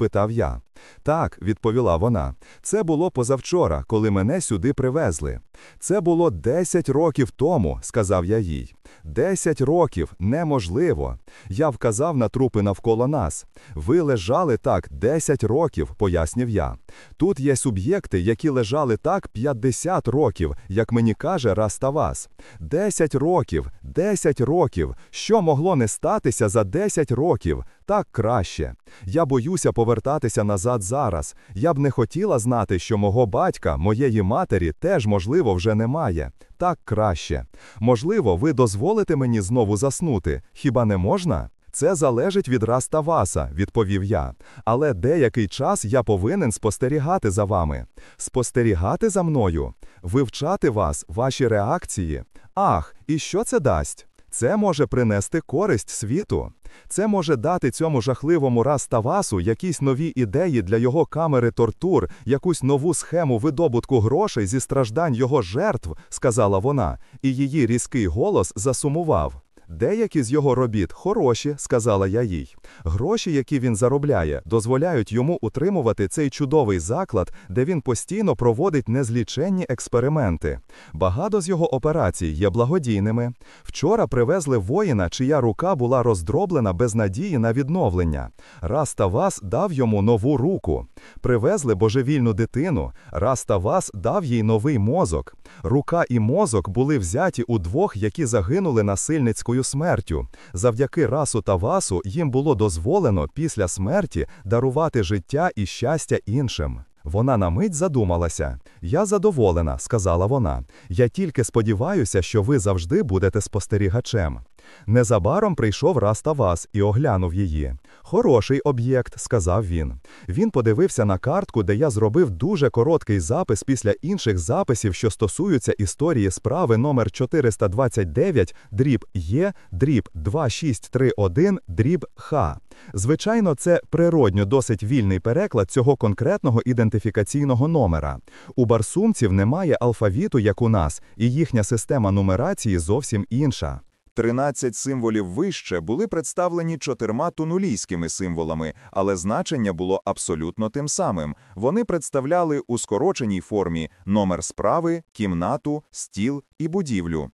спитав я. Так, відповіла вона. Це було позавчора, коли мене сюди привезли. Це було 10 років тому, сказав я їй. Десять років неможливо. Я вказав на трупи навколо нас. Ви лежали так 10 років, пояснив я. Тут є суб'єкти, які лежали так 50 років, як мені каже Раставас. 10 років, 10 років. Що могло не статися за 10 років? Так краще. Я боюся повертатися назад зараз. Я б не хотіла знати, що мого батька, моєї матері, теж, можливо, вже немає. Так краще. Можливо, ви дозволите мені знову заснути. Хіба не можна? Це залежить від Раставаса, відповів я. Але деякий час я повинен спостерігати за вами. Спостерігати за мною, вивчати вас, ваші реакції. Ах, і що це дасть? Це може принести користь світу. Це може дати цьому жахливому Раставасу якісь нові ідеї для його камери тортур, якусь нову схему видобутку грошей зі страждань його жертв, сказала вона, і її різкий голос засумував. Деякі з його робіт хороші, сказала я їй. Гроші, які він заробляє, дозволяють йому утримувати цей чудовий заклад, де він постійно проводить незліченні експерименти. Багато з його операцій є благодійними. Вчора привезли воїна, чия рука була роздроблена без надії на відновлення. Раз та вас дав йому нову руку. Привезли божевільну дитину. Раз та вас дав їй новий мозок. Рука і мозок були взяті у двох, які загинули насильницькою смертю. Завдяки расу та васу їм було дозволено після смерті дарувати життя і щастя іншим. Вона на мить задумалася. Я задоволена, сказала вона. Я тільки сподіваюся, що ви завжди будете спостерігачем. Незабаром прийшов Раставас і оглянув її. Хороший об'єкт, сказав він. Він подивився на картку, де я зробив дуже короткий запис після інших записів, що стосуються історії справи номер 429 дріб Є, дріб 2631, дріб Х. Звичайно, це природньо досить вільний переклад цього конкретного ідентифікаційного номера. У барсумців немає алфавіту, як у нас, і їхня система нумерації зовсім інша. 13 символів вище були представлені чотирма тунулійськими символами, але значення було абсолютно тим самим. Вони представляли у скороченій формі номер справи, кімнату, стіл і будівлю.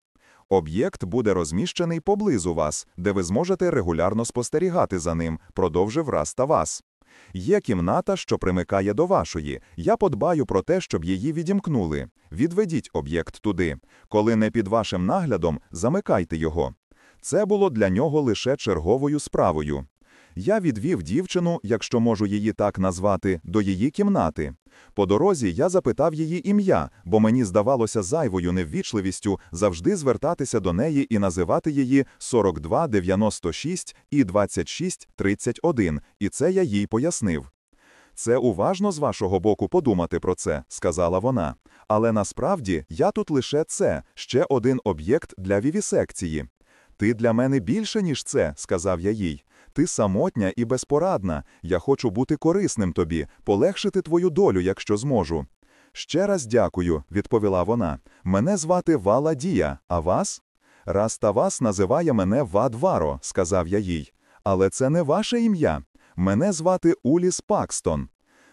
Об'єкт буде розміщений поблизу вас, де ви зможете регулярно спостерігати за ним, продовжив раз та вас. Є кімната, що примикає до вашої. Я подбаю про те, щоб її відімкнули. Відведіть об'єкт туди. Коли не під вашим наглядом, замикайте його. Це було для нього лише черговою справою. Я відвів дівчину, якщо можу її так назвати, до її кімнати. По дорозі я запитав її ім'я, бо мені здавалося зайвою неввічливістю завжди звертатися до неї і називати її 4296 і 2631, і це я їй пояснив. Це уважно з вашого боку подумати про це, сказала вона. Але насправді я тут лише це, ще один об'єкт для вівісекції. Ти для мене більше, ніж це, сказав я їй. Ти самотня і безпорадна. Я хочу бути корисним тобі, полегшити твою долю, якщо зможу. Ще раз дякую, відповіла вона. Мене звати Вала Дія, а вас? Раз та вас називає мене Вадваро, сказав я їй. Але це не ваше ім'я. Мене звати Уліс Пакстон.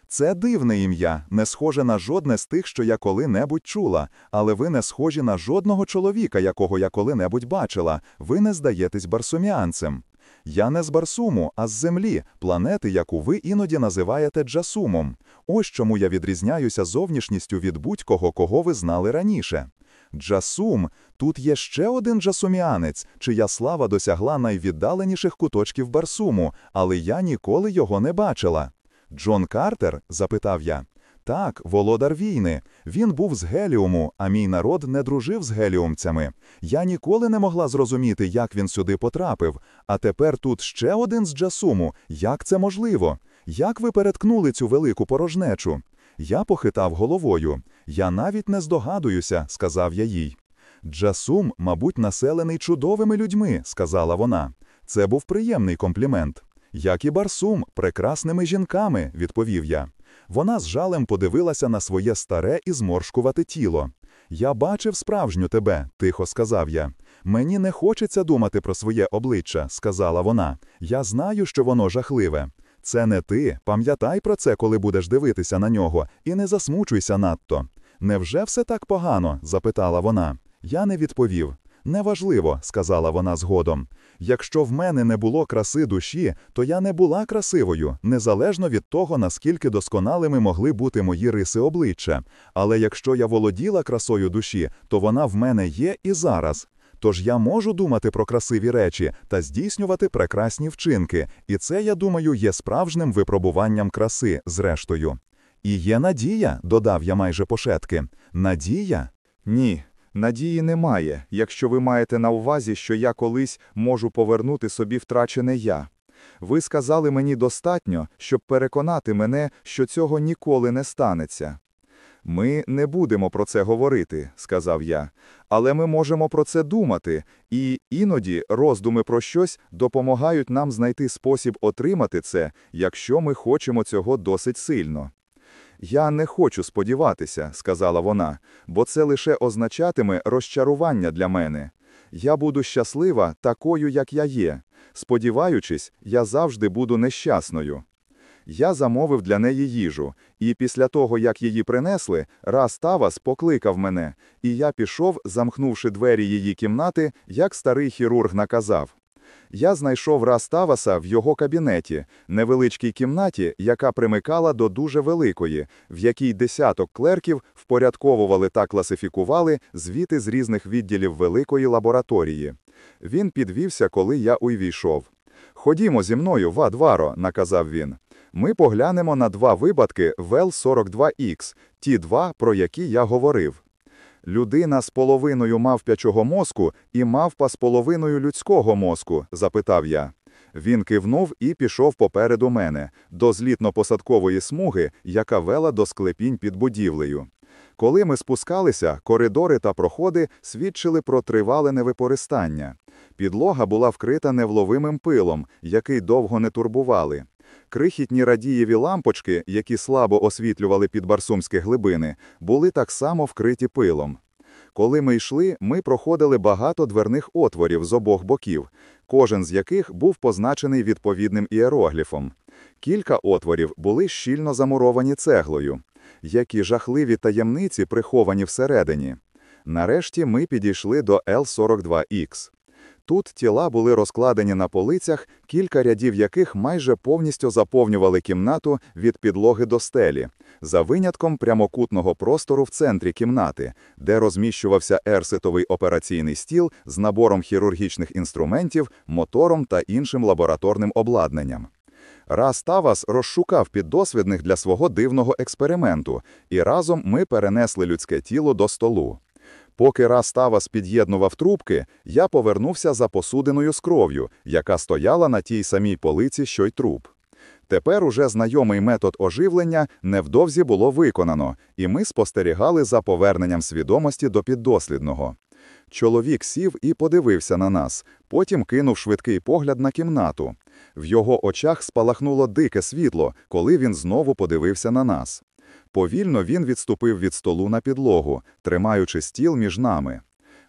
Це дивне ім'я, не схоже на жодне з тих, що я коли-небудь чула, але ви не схожі на жодного чоловіка, якого я коли-небудь бачила. Ви не здаєтесь барсуміанцем. Я не з Барсуму, а з землі, планети, яку ви іноді називаєте Джасумом. Ось чому я відрізняюся зовнішністю від будь-кого, кого ви знали раніше. Джасум тут є ще один джасуміанець, чия слава досягла найвіддаленіших куточків Барсуму, але я ніколи його не бачила. Джон Картер? запитав я. Так, володар війни. Він був з Геліуму, а мій народ не дружив з геліумцями. Я ніколи не могла зрозуміти, як він сюди потрапив. А тепер тут ще один з Джасуму. Як це можливо? Як ви переткнули цю велику порожнечу? Я похитав головою. Я навіть не здогадуюся, сказав я їй. Джасум, мабуть, населений чудовими людьми, сказала вона. Це був приємний комплімент. Як і Барсум, прекрасними жінками, відповів я. Вона з жалем подивилася на своє старе і зморшкувате тіло. Я бачив справжню тебе, тихо сказав я. Мені не хочеться думати про своє обличчя, сказала вона. Я знаю, що воно жахливе. Це не ти. Пам'ятай про це, коли будеш дивитися на нього, і не засмучуйся надто. Невже все так погано? запитала вона. Я не відповів. Неважливо, сказала вона згодом. Якщо в мене не було краси душі, то я не була красивою, незалежно від того, наскільки досконалими могли бути мої риси обличчя. Але якщо я володіла красою душі, то вона в мене є і зараз. Тож я можу думати про красиві речі та здійснювати прекрасні вчинки, і це, я думаю, є справжнім випробуванням краси, зрештою. І є надія, додав я майже пошепки. Надія? Ні, надії немає, якщо ви маєте на увазі, що я колись можу повернути собі втрачене я. Ви сказали мені достатньо, щоб переконати мене, що цього ніколи не станеться. Ми не будемо про це говорити, сказав я, але ми можемо про це думати, і іноді роздуми про щось допомагають нам знайти спосіб отримати це, якщо ми хочемо цього досить сильно. Я не хочу сподіватися, сказала вона, бо це лише означатиме розчарування для мене. Я буду щаслива такою, як я є. Сподіваючись, я завжди буду нещасною. Я замовив для неї їжу, і після того, як її принесли, раз Тавас покликав мене, і я пішов, замкнувши двері її кімнати, як старий хірург наказав. Я знайшов раз Таваса в його кабінеті, невеличкій кімнаті, яка примикала до дуже великої, в якій десяток клерків впорядковували та класифікували звіти з різних відділів великої лабораторії. Він підвівся, коли я увійшов. Ходімо зі мною, Вадваро, наказав він. Ми поглянемо на два випадки ВЕЛ-42Х, ті два, про які я говорив. Людина з половиною мавпячого мозку і мавпа з половиною людського мозку? запитав я. Він кивнув і пішов попереду мене, до злітно-посадкової смуги, яка вела до склепінь під будівлею. Коли ми спускалися, коридори та проходи свідчили про тривале невипористання. Підлога була вкрита невловимим пилом, який довго не турбували. Крихітні радієві лампочки, які слабо освітлювали підбарсумські глибини, були так само вкриті пилом. Коли ми йшли, ми проходили багато дверних отворів з обох боків, кожен з яких був позначений відповідним іерогліфом. Кілька отворів були щільно замуровані цеглою. Які жахливі таємниці приховані всередині. Нарешті ми підійшли до Л-42Х. Тут тіла були розкладені на полицях, кілька рядів яких майже повністю заповнювали кімнату від підлоги до стелі, за винятком прямокутного простору в центрі кімнати, де розміщувався ерситовий операційний стіл з набором хірургічних інструментів, мотором та іншим лабораторним обладнанням. Раз Тавас розшукав піддосвідних для свого дивного експерименту, і разом ми перенесли людське тіло до столу. Поки раз Тавас під'єднував трубки, я повернувся за посудиною з кров'ю, яка стояла на тій самій полиці, що й труп. Тепер уже знайомий метод оживлення невдовзі було виконано, і ми спостерігали за поверненням свідомості до піддослідного. Чоловік сів і подивився на нас, потім кинув швидкий погляд на кімнату. В його очах спалахнуло дике світло, коли він знову подивився на нас. Повільно він відступив від столу на підлогу, тримаючи стіл між нами.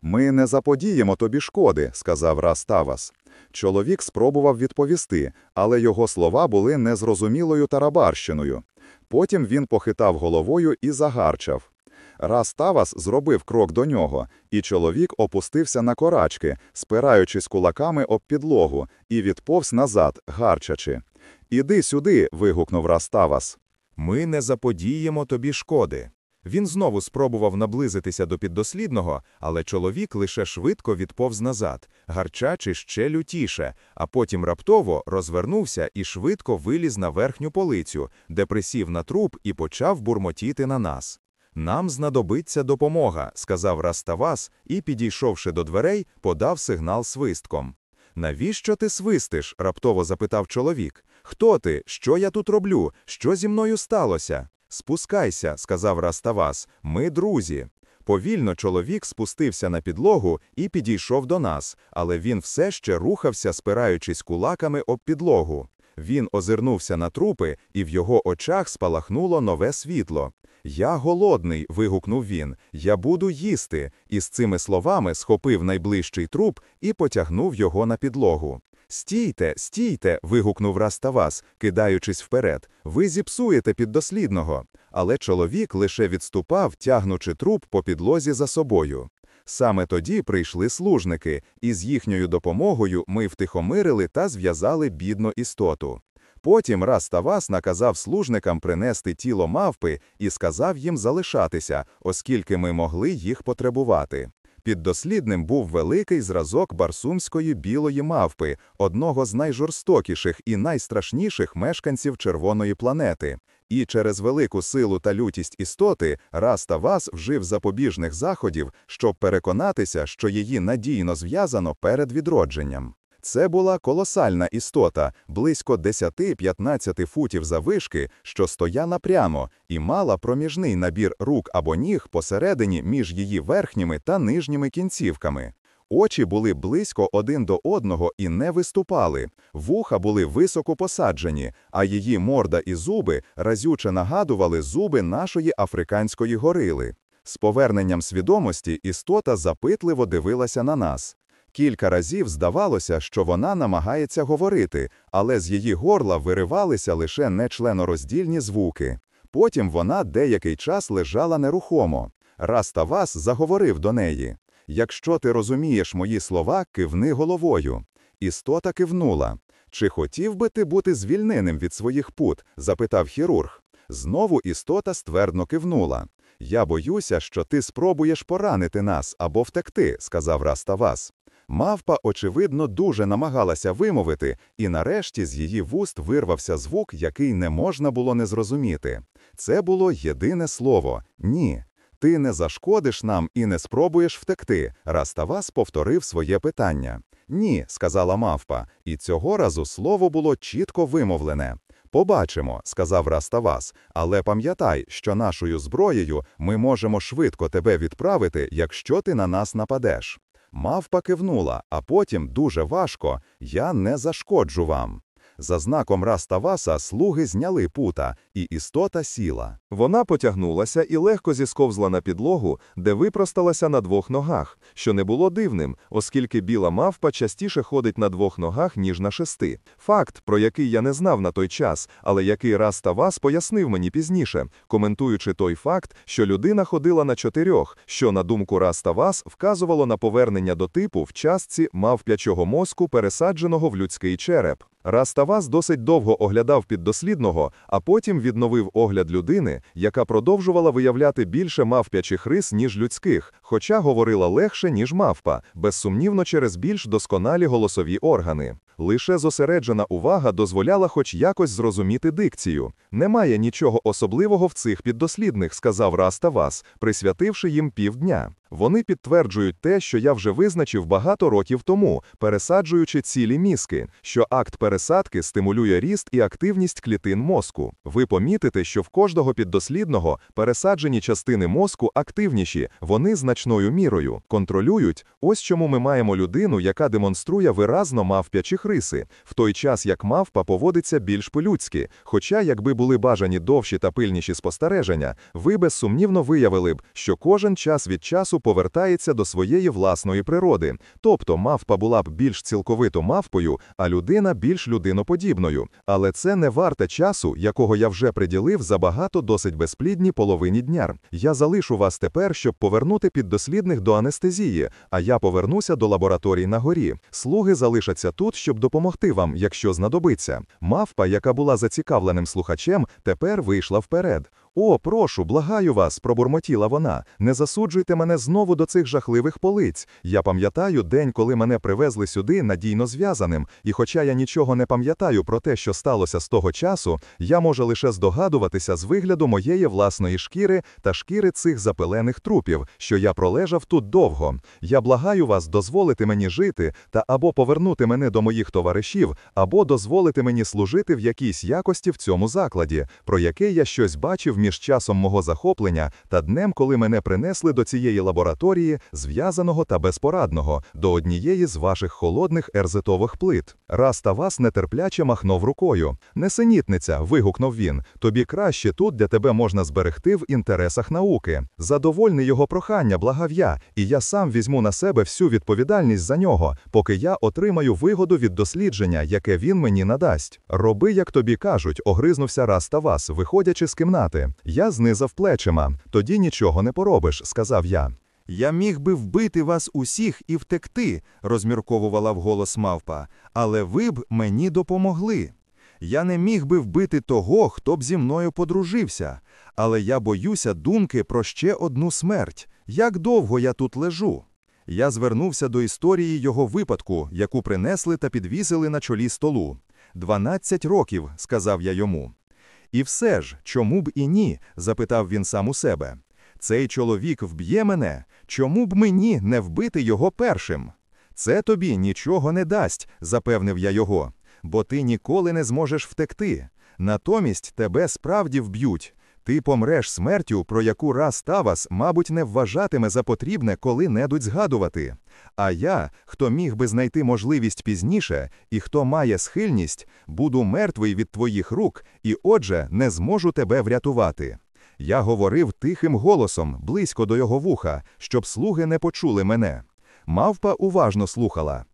Ми не заподіємо тобі шкоди, сказав раз Тавас. Чоловік спробував відповісти, але його слова були незрозумілою тарабарщиною. Потім він похитав головою і загарчав. Раз Тавас зробив крок до нього, і чоловік опустився на корачки, спираючись кулаками об підлогу, і відповз назад, гарчачи. Іди сюди. вигукнув раз Тавас. Ми не заподіємо тобі шкоди. Він знову спробував наблизитися до піддослідного, але чоловік лише швидко відповз назад, гарчачи ще лютіше, а потім раптово розвернувся і швидко виліз на верхню полицю, де присів на труп і почав бурмотіти на нас. Нам знадобиться допомога, сказав Раставас і, підійшовши до дверей, подав сигнал свистком. Навіщо ти свистиш? раптово запитав чоловік. Хто ти? Що я тут роблю? Що зі мною сталося? Спускайся, сказав Раставас. Ми друзі. Повільно чоловік спустився на підлогу і підійшов до нас, але він все ще рухався, спираючись кулаками об підлогу. Він озирнувся на трупи, і в його очах спалахнуло нове світло. Я голодний. вигукнув він. Я буду їсти. І з цими словами схопив найближчий труп і потягнув його на підлогу. Стійте, стійте. вигукнув Раставас, кидаючись вперед. Ви зіпсуєте піддослідного. Але чоловік лише відступав, тягнучи труп по підлозі за собою. Саме тоді прийшли служники, і з їхньою допомогою ми втихомирили та зв'язали бідну істоту. Потім раз та вас наказав служникам принести тіло мавпи і сказав їм залишатися, оскільки ми могли їх потребувати. Піддослідним був великий зразок барсумської білої мавпи, одного з найжорстокіших і найстрашніших мешканців червоної планети. І через велику силу та лютість істоти раз та вас вжив запобіжних заходів, щоб переконатися, що її надійно зв'язано перед відродженням. Це була колосальна істота, близько 10-15 футів завишки, що стояла прямо і мала проміжний набір рук або ніг посередині між її верхніми та нижніми кінцівками. Очі були близько один до одного і не виступали, вуха були високо посаджені, а її морда і зуби разюче нагадували зуби нашої африканської горили. З поверненням свідомості істота запитливо дивилася на нас. Кілька разів здавалося, що вона намагається говорити, але з її горла виривалися лише нечленороздільні звуки. Потім вона деякий час лежала нерухомо. Раз та вас заговорив до неї. Якщо ти розумієш мої слова, кивни головою. Істота кивнула. Чи хотів би ти бути звільненим від своїх пут? запитав хірург. Знову істота ствердно кивнула. Я боюся, що ти спробуєш поранити нас або втекти, сказав Раставас. Мавпа, очевидно, дуже намагалася вимовити, і нарешті з її вуст вирвався звук, який не можна було не зрозуміти. Це було єдине слово ні. Ти не зашкодиш нам і не спробуєш втекти. Раставас повторив своє питання. Ні, сказала мавпа, і цього разу слово було чітко вимовлене. Побачимо, сказав Раставас, але пам'ятай, що нашою зброєю ми можемо швидко тебе відправити, якщо ти на нас нападеш. Мавпа кивнула, а потім дуже важко я не зашкоджу вам. За знаком Раставаса слуги зняли пута, і істота сіла. Вона потягнулася і легко зісковзла на підлогу, де випросталася на двох ногах, що не було дивним, оскільки біла мавпа частіше ходить на двох ногах, ніж на шести. Факт, про який я не знав на той час, але який Раставас пояснив мені пізніше, коментуючи той факт, що людина ходила на чотирьох, що, на думку Раставас, вказувало на повернення до типу в частці мавп'ячого мозку, пересадженого в людський череп. Раставас досить довго оглядав піддослідного, а потім відновив огляд людини, яка продовжувала виявляти більше мавпячих рис, ніж людських, хоча говорила легше, ніж мавпа, безсумнівно через більш досконалі голосові органи. Лише зосереджена увага дозволяла хоч якось зрозуміти дикцію. Немає нічого особливого в цих піддослідних, сказав Раставас, присвятивши їм півдня. Вони підтверджують те, що я вже визначив багато років тому, пересаджуючи цілі мізки, що акт пересадки стимулює ріст і активність клітин мозку. Ви помітите, що в кожного піддослідного пересаджені частини мозку активніші, вони значною мірою контролюють. Ось чому ми маємо людину, яка демонструє виразно мавп'ячих риси, в той час як мавпа поводиться більш по-людськи. Хоча, якби були бажані довші та пильніші спостереження, ви безсумнівно виявили б, що кожен час від часу повертається до своєї власної природи, тобто мавпа була б більш цілковито мавпою, а людина більш людиноподібною. Але це не варте часу, якого я вже приділив забагато досить безплідній половині дня. Я залишу вас тепер, щоб повернути піддослідних до анестезії, а я повернуся до лабораторій на горі. Слуги залишаться тут, щоб допомогти вам, якщо знадобиться. Мавпа, яка була зацікавленим слухачем, тепер вийшла вперед. О, прошу, благаю вас, пробурмотіла вона. Не засуджуйте мене знову до цих жахливих полиць. Я пам'ятаю день, коли мене привезли сюди надійно зв'язаним, і хоча я нічого не пам'ятаю про те, що сталося з того часу, я можу лише здогадуватися з вигляду моєї власної шкіри та шкіри цих запилених трупів, що я пролежав тут довго. Я благаю вас дозволити мені жити та або повернути мене до моїх товаришів, або дозволити мені служити в якійсь якості в цьому закладі, про який я щось бачив між часом мого захоплення та днем, коли мене принесли до цієї лабораторії, зв'язаного та безпорадного, до однієї з ваших холодних ерзитових плит. Раз та вас нетерпляче махнув рукою. Несенітниця, вигукнув він. Тобі краще тут, де тебе можна зберегти в інтересах науки. Задовольни його прохання, благав я, і я сам візьму на себе всю відповідальність за нього, поки я отримаю вигоду від дослідження, яке він мені надасть. Роби, як тобі кажуть, огризнувся раз та вас, виходячи з кімнати. Я знизав плечима. Тоді нічого не поробиш, сказав я. Я міг би вбити вас усіх і втекти, розмірковувала вголос мавпа, але ви б мені допомогли. Я не міг би вбити того, хто б зі мною подружився, але я боюся думки про ще одну смерть. Як довго я тут лежу? Я звернувся до історії його випадку, яку принесли та підвісили на чолі столу. «Дванадцять років, сказав я йому. І все ж, чому б і ні? запитав він сам у себе. Цей чоловік вб'є мене, чому б мені не вбити його першим? Це тобі нічого не дасть, запевнив я його, бо ти ніколи не зможеш втекти. Натомість тебе справді вб'ють. Ти помреш смертю, про яку раз Тавас, мабуть, не вважатиме за потрібне коли-небудь згадувати. А я, хто міг би знайти можливість пізніше, і хто має схильність, буду мертвий від твоїх рук, і отже, не зможу тебе врятувати. Я говорив тихим голосом, близько до його вуха, щоб слуги не почули мене. Мавпа уважно слухала.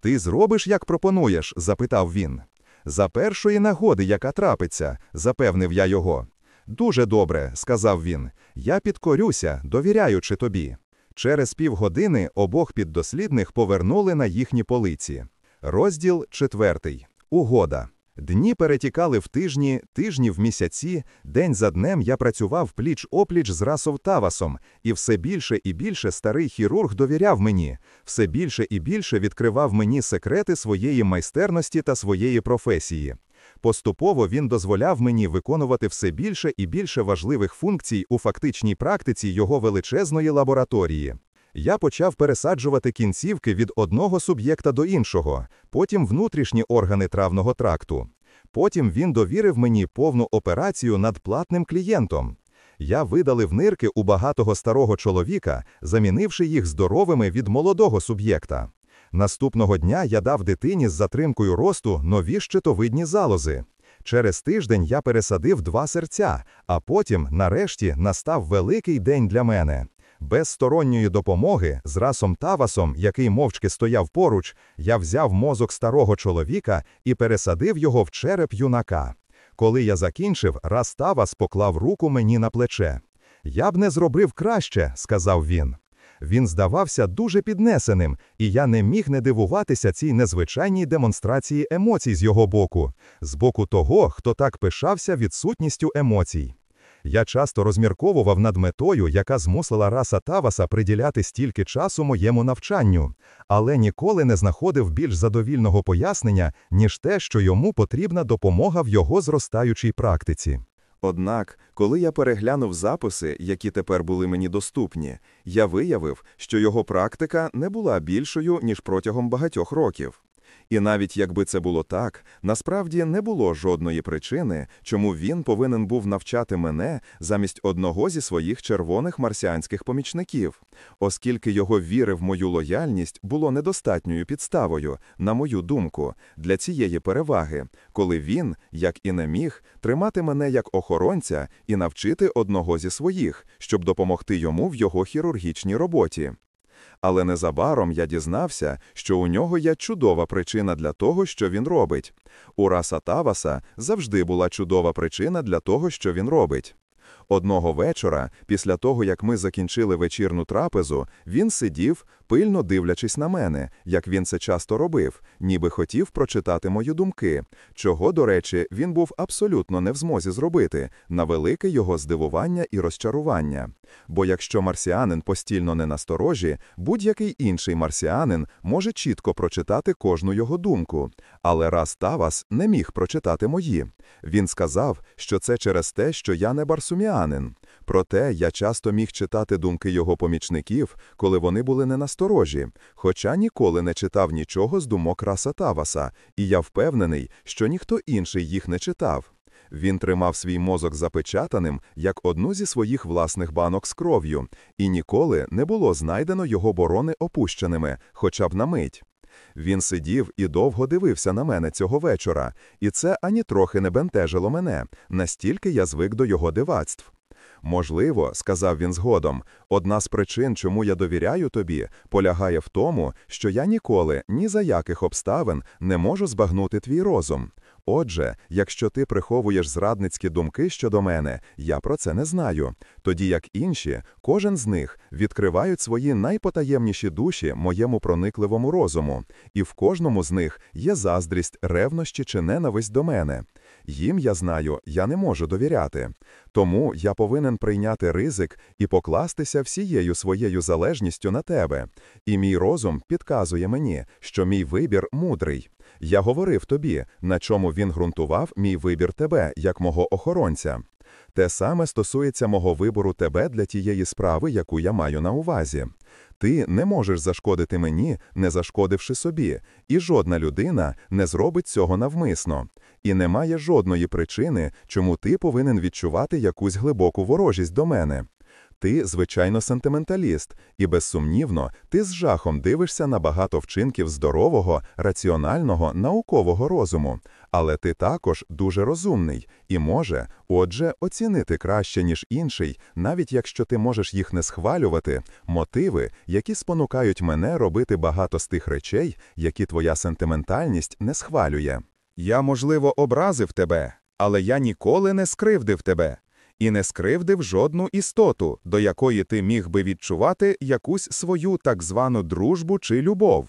Ти зробиш, як пропонуєш? запитав він. За першої нагоди, яка трапиться, запевнив я його. Дуже добре, сказав він. Я підкорюся, довіряючи тобі. Через півгодини обох піддослідних повернули на їхні полиці. Розділ четвертий. Угода. Дні перетікали в тижні, тижні в місяці. День за днем я працював пліч-опліч з Расов Тавасом, і все більше і більше старий хірург довіряв мені, все більше і більше відкривав мені секрети своєї майстерності та своєї професії. Поступово він дозволяв мені виконувати все більше і більше важливих функцій у фактичній практиці його величезної лабораторії. Я почав пересаджувати кінцівки від одного суб'єкта до іншого, потім внутрішні органи травного тракту. Потім він довірив мені повну операцію над платним клієнтом. Я видалив нирки у багатого старого чоловіка, замінивши їх здоровими від молодого суб'єкта. Наступного дня я дав дитині з затримкою росту нові щитовидні залози. Через тиждень я пересадив два серця, а потім, нарешті, настав великий день для мене. Без сторонньої допомоги, з расом Тавасом, який мовчки стояв поруч, я взяв мозок старого чоловіка і пересадив його в череп юнака. Коли я закінчив, раз Тавас поклав руку мені на плече. Я б не зробив краще, сказав він. Він здавався дуже піднесеним, і я не міг не дивуватися цій незвичайній демонстрації емоцій з його боку, з боку того, хто так пишався відсутністю емоцій. Я часто розмірковував над метою, яка змусила раса Таваса приділяти стільки часу моєму навчанню, але ніколи не знаходив більш задовільного пояснення, ніж те, що йому потрібна допомога в його зростаючій практиці. Однак, коли я переглянув записи, які тепер були мені доступні, я виявив, що його практика не була більшою, ніж протягом багатьох років. І навіть якби це було так, насправді не було жодної причини, чому він повинен був навчати мене замість одного зі своїх червоних марсіанських помічників, оскільки його віри в мою лояльність було недостатньою підставою, на мою думку, для цієї переваги, коли він, як і не міг, тримати мене як охоронця і навчити одного зі своїх, щоб допомогти йому в його хірургічній роботі. Але незабаром я дізнався, що у нього є чудова причина для того, що він робить. У Раса Таваса завжди була чудова причина для того, що він робить. Одного вечора, після того, як ми закінчили вечірну трапезу, він сидів, пильно дивлячись на мене, як він це часто робив, ніби хотів прочитати мої думки, чого, до речі, він був абсолютно не в змозі зробити, на велике його здивування і розчарування. Бо якщо марсіанин постільно не насторожі, будь-який інший марсіанин може чітко прочитати кожну його думку. Але раз Тавас не міг прочитати мої. Він сказав, що це через те, що я не барсуміанин. Проте я часто міг читати думки його помічників, коли вони були не насторожі, хоча ніколи не читав нічого з думок Раса Таваса, і я впевнений, що ніхто інший їх не читав. Він тримав свій мозок запечатаним, як одну зі своїх власних банок з кров'ю, і ніколи не було знайдено його борони опущеними, хоча б на мить. Він сидів і довго дивився на мене цього вечора, і це ані трохи не бентежило мене, настільки я звик до його дивацтв. Можливо, сказав він згодом, одна з причин, чому я довіряю тобі, полягає в тому, що я ніколи ні за яких обставин не можу збагнути твій розум. Отже, якщо ти приховуєш зрадницькі думки щодо мене, я про це не знаю. Тоді як інші, кожен з них відкривають свої найпотаємніші душі моєму проникливому розуму, і в кожному з них є заздрість, ревнощі чи ненависть до мене. Їм, я знаю, я не можу довіряти. Тому я повинен прийняти ризик і покластися всією своєю залежністю на тебе. І мій розум підказує мені, що мій вибір мудрий. Я говорив тобі, на чому він ґрунтував мій вибір тебе, як мого охоронця. Те саме стосується мого вибору тебе для тієї справи, яку я маю на увазі. Ти не можеш зашкодити мені, не зашкодивши собі, і жодна людина не зробить цього навмисно. І немає жодної причини, чому ти повинен відчувати якусь глибоку ворожість до мене. Ти, звичайно, сентименталіст, і безсумнівно, ти з жахом дивишся на багато вчинків здорового, раціонального, наукового розуму, але ти також дуже розумний і може, отже, оцінити краще, ніж інший, навіть якщо ти можеш їх не схвалювати, мотиви, які спонукають мене робити багато з тих речей, які твоя сентиментальність не схвалює. Я, можливо, образив тебе, але я ніколи не скривдив тебе. І не скривдив жодну істоту, до якої ти міг би відчувати якусь свою так звану дружбу чи любов.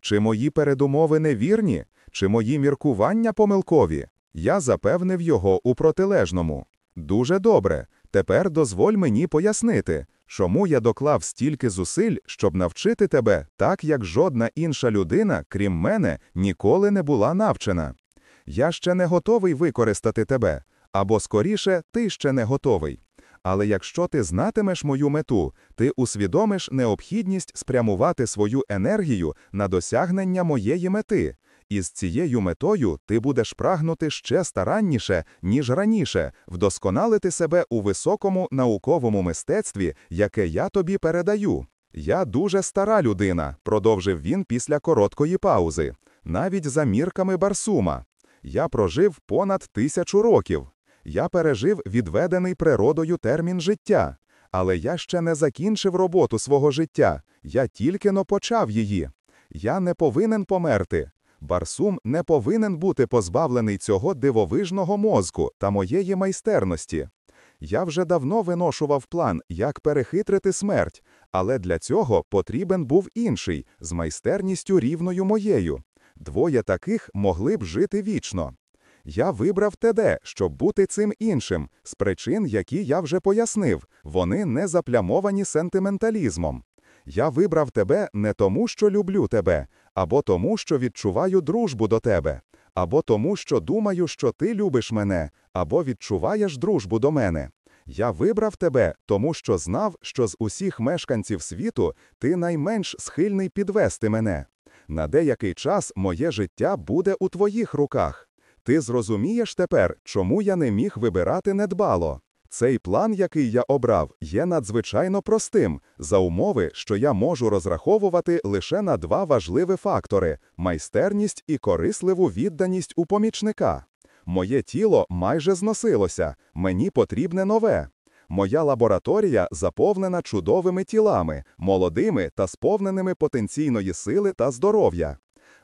Чи мої передумови невірні, чи мої міркування помилкові? Я запевнив його у протилежному. Дуже добре. Тепер дозволь мені пояснити, чому я доклав стільки зусиль, щоб навчити тебе так, як жодна інша людина, крім мене, ніколи не була навчена. Я ще не готовий використати тебе, або скоріше, ти ще не готовий. Але якщо ти знатимеш мою мету, ти усвідомиш необхідність спрямувати свою енергію на досягнення моєї мети. І з цією метою ти будеш прагнути ще старанніше, ніж раніше, вдосконалити себе у високому науковому мистецтві, яке я тобі передаю. Я дуже стара людина, продовжив він після короткої паузи, навіть за мірками Барсума. Я прожив понад тисячу років. Я пережив відведений природою термін життя, але я ще не закінчив роботу свого життя, я тільки но почав її. Я не повинен померти. Барсум не повинен бути позбавлений цього дивовижного мозку та моєї майстерності. Я вже давно виношував план, як перехитрити смерть, але для цього потрібен був інший, з майстерністю рівною моєю. Двоє таких могли б жити вічно. Я вибрав ТД, щоб бути цим іншим, з причин, які я вже пояснив, вони не заплямовані сентименталізмом. Я вибрав тебе не тому, що люблю тебе, або тому, що відчуваю дружбу до тебе, або тому, що думаю, що ти любиш мене, або відчуваєш дружбу до мене. Я вибрав тебе, тому що знав, що з усіх мешканців світу ти найменш схильний підвести мене. На деякий час моє життя буде у твоїх руках. Ти зрозумієш тепер, чому я не міг вибирати недбало. Цей план, який я обрав, є надзвичайно простим, за умови, що я можу розраховувати лише на два важливі фактори майстерність і корисливу відданість у помічника. Моє тіло майже зносилося, мені потрібне нове. Моя лабораторія заповнена чудовими тілами, молодими та сповненими потенційної сили та здоров'я.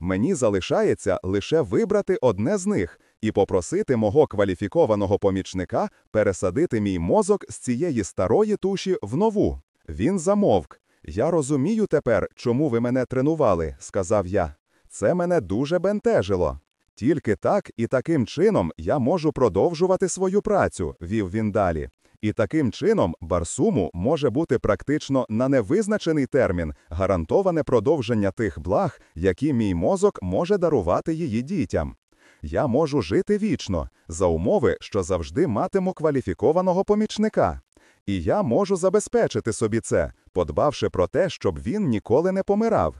Мені залишається лише вибрати одне з них і попросити мого кваліфікованого помічника пересадити мій мозок з цієї старої туші в нову. Він замовк. Я розумію тепер, чому ви мене тренували, сказав я. Це мене дуже бентежило. Тільки так і таким чином я можу продовжувати свою працю, вів він далі. І таким чином Барсуму може бути практично на невизначений термін гарантоване продовження тих благ, які мій мозок може дарувати її дітям. Я можу жити вічно, за умови, що завжди матиму кваліфікованого помічника. І я можу забезпечити собі це, подбавши про те, щоб він ніколи не помирав.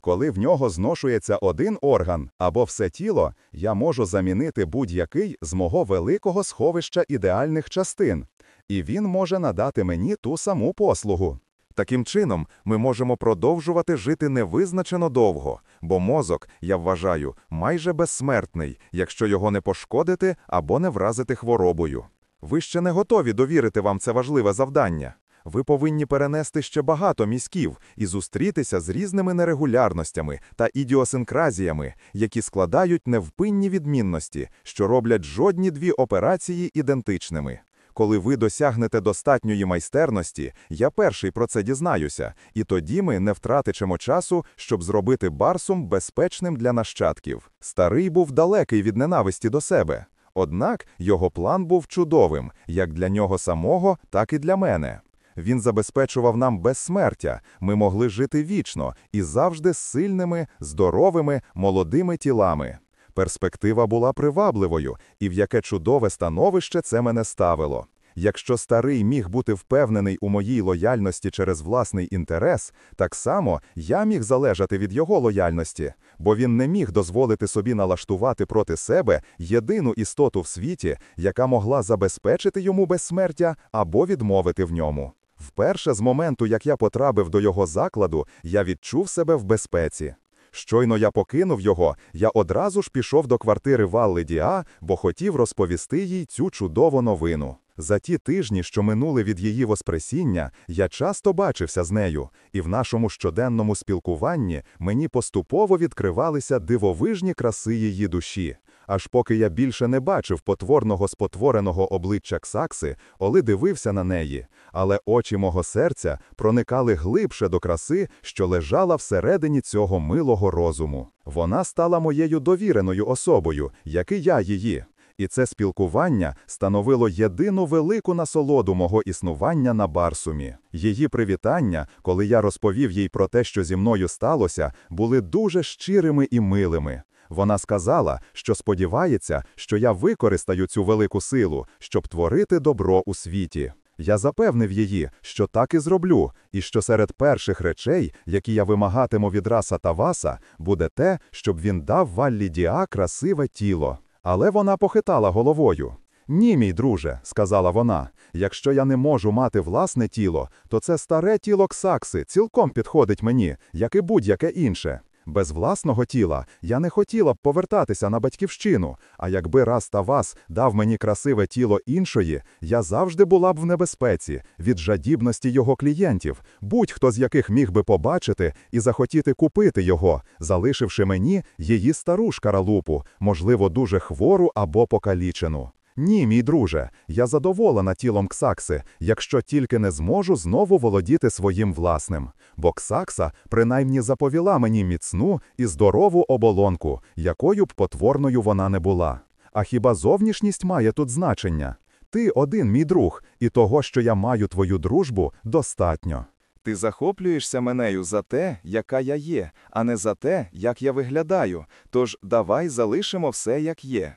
Коли в нього зношується один орган або все тіло, я можу замінити будь-який з мого великого сховища ідеальних частин, і він може надати мені ту саму послугу. Таким чином, ми можемо продовжувати жити невизначено довго, бо мозок, я вважаю, майже безсмертний, якщо його не пошкодити або не вразити хворобою. Ви ще не готові довірити вам це важливе завдання. Ви повинні перенести ще багато мізків і зустрітися з різними нерегулярностями та ідіосинкразіями, які складають невпинні відмінності, що роблять жодні дві операції ідентичними. Коли ви досягнете достатньої майстерності, я перший про це дізнаюся, і тоді ми не втратичимо часу, щоб зробити Барсум безпечним для нащадків. Старий був далекий від ненависті до себе. Однак його план був чудовим, як для нього самого, так і для мене. Він забезпечував нам безсмертя, ми могли жити вічно і завжди з сильними, здоровими, молодими тілами. Перспектива була привабливою, і в яке чудове становище це мене ставило. Якщо старий міг бути впевнений у моїй лояльності через власний інтерес, так само я міг залежати від його лояльності, бо він не міг дозволити собі налаштувати проти себе єдину істоту в світі, яка могла забезпечити йому безсмертя або відмовити в ньому. Вперше з моменту, як я потрапив до його закладу, я відчув себе в безпеці. Щойно я покинув його, я одразу ж пішов до квартири Валли Діа, бо хотів розповісти їй цю чудову новину. За ті тижні, що минули від її воскресіння, я часто бачився з нею, і в нашому щоденному спілкуванні мені поступово відкривалися дивовижні краси її душі. Аж поки я більше не бачив потворного спотвореного обличчя Ксакси, Оли дивився на неї, але очі мого серця проникали глибше до краси, що лежала всередині цього милого розуму. Вона стала моєю довіреною особою, як і я її. І це спілкування становило єдину велику насолоду мого існування на Барсумі. Її привітання, коли я розповів їй про те, що зі мною сталося, були дуже щирими і милими. Вона сказала, що сподівається, що я використаю цю велику силу, щоб творити добро у світі. Я запевнив її, що так і зроблю, і що серед перших речей, які я вимагатиму від Раса Таваса, буде те, щоб він дав Валлі Діа красиве тіло. Але вона похитала головою. Ні, мій друже, сказала вона, якщо я не можу мати власне тіло, то це старе тіло Ксакси цілком підходить мені, як і будь-яке інше. Без власного тіла я не хотіла б повертатися на батьківщину, а якби раз та вас дав мені красиве тіло іншої, я завжди була б в небезпеці від жадібності його клієнтів, будь-хто з яких міг би побачити і захотіти купити його, залишивши мені її стару шкаралупу, можливо, дуже хвору або покалічену. Ні, мій друже, я задоволена тілом Ксакси, якщо тільки не зможу знову володіти своїм власним. Бо Ксакса принаймні заповіла мені міцну і здорову оболонку, якою б потворною вона не була. А хіба зовнішність має тут значення? Ти один, мій друг, і того, що я маю твою дружбу, достатньо. Ти захоплюєшся менею за те, яка я є, а не за те, як я виглядаю. Тож давай залишимо все як є.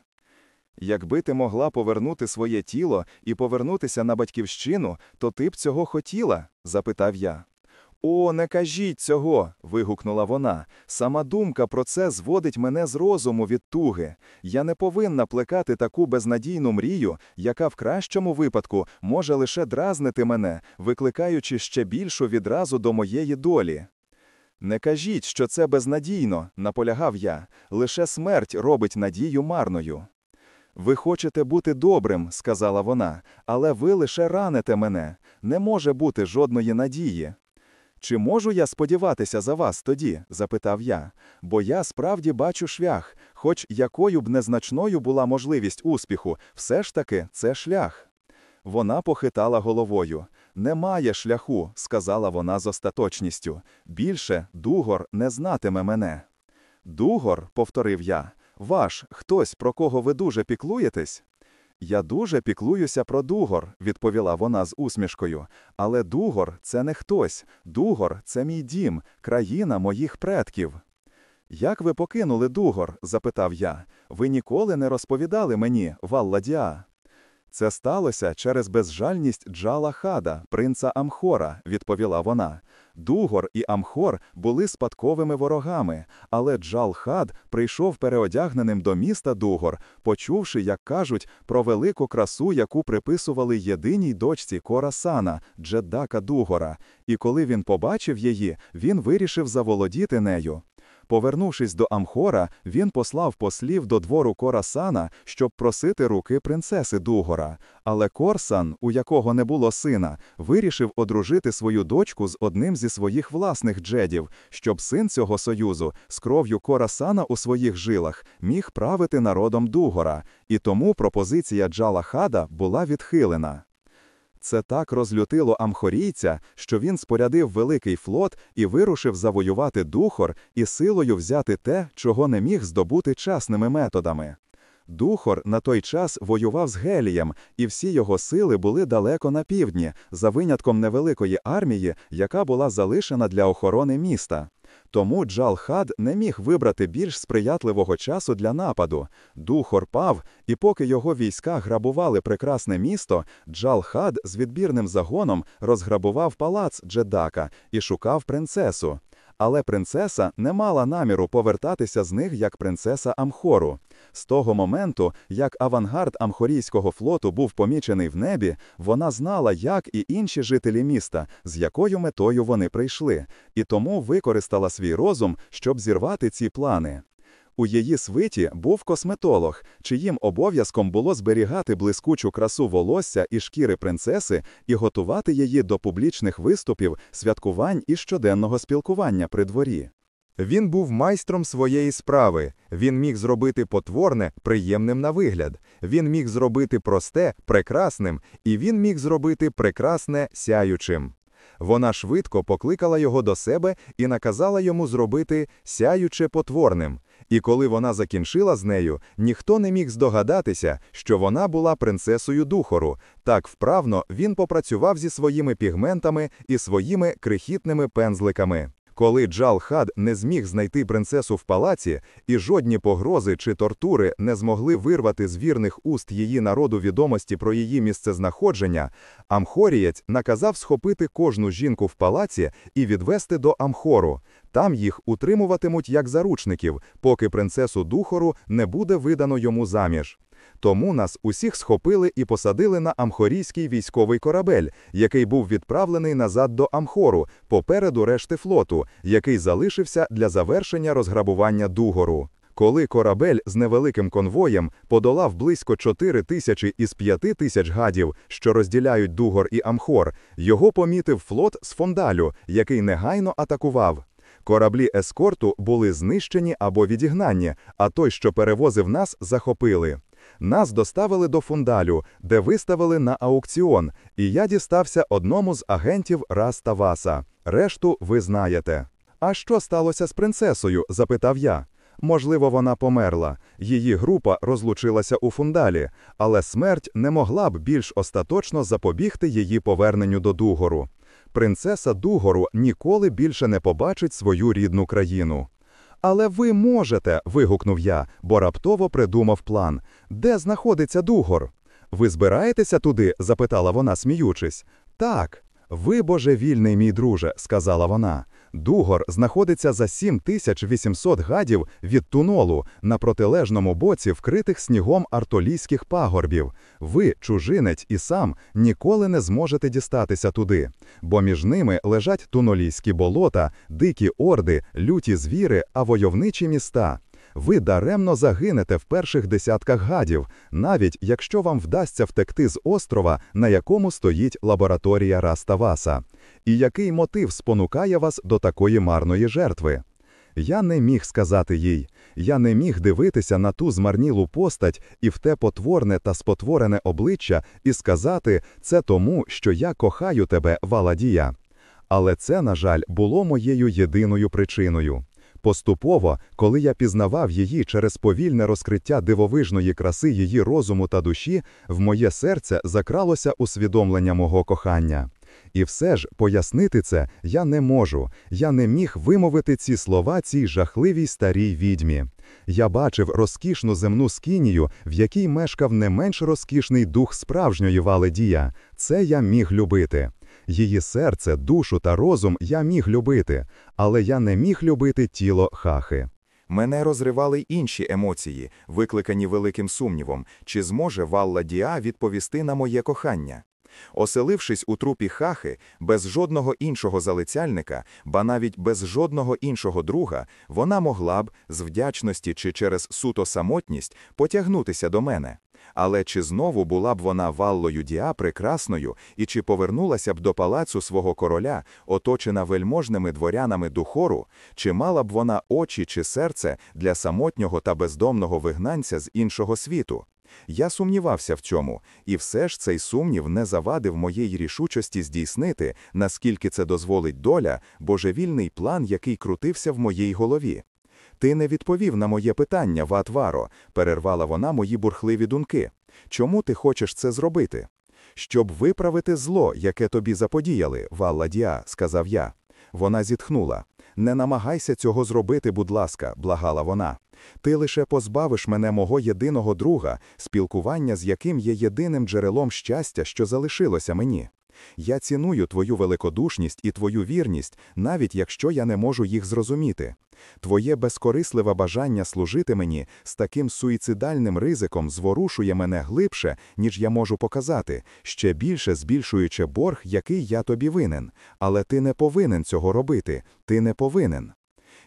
Якби ти могла повернути своє тіло і повернутися на батьківщину, то ти б цього хотіла? запитав я. О, не кажіть цього. вигукнула вона. Сама думка про це зводить мене з розуму від туги. Я не повинна плекати таку безнадійну мрію, яка в кращому випадку може лише дразнити мене, викликаючи ще більшу відразу до моєї долі. Не кажіть, що це безнадійно, наполягав я. Лише смерть робить надію марною. Ви хочете бути добрим, сказала вона, але ви лише раните мене. Не може бути жодної надії. Чи можу я сподіватися за вас тоді? запитав я, бо я справді бачу шлях, хоч якою б незначною була можливість успіху, все ж таки це шлях. Вона похитала головою. Немає шляху, сказала вона з остаточністю. Більше Дугор не знатиме мене. Дугор, повторив я, ваш хтось, про кого ви дуже піклуєтесь? Я дуже піклуюся про Дугор, відповіла вона з усмішкою. Але Дугор це не хтось. Дугор це мій дім, країна моїх предків. Як ви покинули Дугор? запитав я. Ви ніколи не розповідали мені, Валладіа. Це сталося через безжальність Джала Хада, принца Амхора, відповіла вона. Дугор і Амхор були спадковими ворогами, але Джал Хад прийшов переодягненим до міста Дугор, почувши, як кажуть, про велику красу, яку приписували єдиній дочці Корасана, Джеддака Дугора. І коли він побачив її, він вирішив заволодіти нею. Повернувшись до Амхора, він послав послів до двору Корасана, щоб просити руки принцеси Дугора. Але Корсан, у якого не було сина, вирішив одружити свою дочку з одним зі своїх власних джедів, щоб син цього союзу з кров'ю Корасана у своїх жилах міг правити народом Дугора, і тому пропозиція Джала Хада була відхилена. Це так розлютило амхорійця, що він спорядив великий флот і вирушив завоювати Духор і силою взяти те, чого не міг здобути часними методами. Духор на той час воював з Гелієм, і всі його сили були далеко на півдні, за винятком невеликої армії, яка була залишена для охорони міста. Тому Джал-Хад не міг вибрати більш сприятливого часу для нападу. Духор пав, і поки його війська грабували прекрасне місто, Джал-Хад з відбірним загоном розграбував палац Джедака і шукав принцесу. Але принцеса не мала наміру повертатися з них як принцеса Амхору. З того моменту, як авангард Амхорійського флоту був помічений в небі, вона знала, як і інші жителі міста, з якою метою вони прийшли, і тому використала свій розум, щоб зірвати ці плани. У її свиті був косметолог, чиїм обов'язком було зберігати блискучу красу волосся і шкіри принцеси і готувати її до публічних виступів, святкувань і щоденного спілкування при дворі. Він був майстром своєї справи. Він міг зробити потворне приємним на вигляд. Він міг зробити просте прекрасним, і він міг зробити прекрасне сяючим. Вона швидко покликала його до себе і наказала йому зробити сяюче потворним. І коли вона закінчила з нею, ніхто не міг здогадатися, що вона була принцесою Духору. Так вправно він попрацював зі своїми пігментами і своїми крихітними пензликами. Коли Джал Хад не зміг знайти принцесу в палаці, і жодні погрози чи тортури не змогли вирвати з вірних уст її народу відомості про її місцезнаходження, Амхорієць наказав схопити кожну жінку в палаці і відвести до Амхору. Там їх утримуватимуть як заручників, поки принцесу Духору не буде видано йому заміж. Тому нас усіх схопили і посадили на амхорійський військовий корабель, який був відправлений назад до Амхору, попереду решти флоту, який залишився для завершення розграбування Дугору. Коли корабель з невеликим конвоєм подолав близько 4 тисячі із 5 тисяч гадів, що розділяють Дугор і Амхор, його помітив флот з фондалю, який негайно атакував. Кораблі ескорту були знищені або відігнані, а той, що перевозив нас, захопили. Нас доставили до фундалю, де виставили на аукціон, і я дістався одному з агентів Раста Васа. Решту ви знаєте. А що сталося з принцесою? запитав я. Можливо, вона померла. Її група розлучилася у фундалі, але смерть не могла б більш остаточно запобігти її поверненню до Дугору. Принцеса Дугору ніколи більше не побачить свою рідну країну. Але ви можете, вигукнув я, бо раптово придумав план. Де знаходиться Дугор? Ви збираєтеся туди? запитала вона, сміючись. Так. Ви божевільний, мій друже, сказала вона. Дугор знаходиться за 7800 гадів від тунолу на протилежному боці вкритих снігом артолійських пагорбів. Ви, чужинець, і сам ніколи не зможете дістатися туди, бо між ними лежать тунолійські болота, дикі орди, люті звіри, а войовничі міста. Ви даремно загинете в перших десятках гадів, навіть якщо вам вдасться втекти з острова, на якому стоїть лабораторія Раставаса. І який мотив спонукає вас до такої марної жертви? Я не міг сказати їй, я не міг дивитися на ту змарнілу постать і в те потворне та спотворене обличчя і сказати це тому, що я кохаю тебе, Валадія. Але це, на жаль, було моєю єдиною причиною. Поступово, коли я пізнавав її через повільне розкриття дивовижної краси її розуму та душі, в моє серце закралося усвідомлення мого кохання. І все ж пояснити це я не можу. Я не міг вимовити ці слова цій жахливій старій відьмі. Я бачив розкішну земну скинію, в якій мешкав не менш розкішний дух справжньої Валедія. Це я міг любити. Її серце, душу та розум я міг любити, але я не міг любити тіло хахи. Мене розривали інші емоції, викликані великим сумнівом, чи зможе Валла Діа відповісти на моє кохання. Оселившись у трупі хахи, без жодного іншого залицяльника, ба навіть без жодного іншого друга, вона могла б, з вдячності чи через суто самотність, потягнутися до мене. Але чи знову була б вона Валлою Діа прекрасною, і чи повернулася б до палацу свого короля, оточена вельможними дворянами духору, чи мала б вона очі чи серце для самотнього та бездомного вигнанця з іншого світу? Я сумнівався в цьому, і все ж цей сумнів не завадив моєї рішучості здійснити, наскільки це дозволить доля, божевільний план, який крутився в моїй голові. Ти не відповів на моє питання, Ватваро, перервала вона мої бурхливі думки. Чому ти хочеш це зробити? Щоб виправити зло, яке тобі заподіяли, Валла Діа, сказав я. Вона зітхнула. Не намагайся цього зробити, будь ласка, благала вона. Ти лише позбавиш мене мого єдиного друга, спілкування з яким є єдиним джерелом щастя, що залишилося мені. Я ціную твою великодушність і твою вірність, навіть якщо я не можу їх зрозуміти. Твоє безкорисливе бажання служити мені з таким суїцидальним ризиком зворушує мене глибше, ніж я можу показати, ще більше збільшуючи борг, який я тобі винен. Але ти не повинен цього робити, ти не повинен.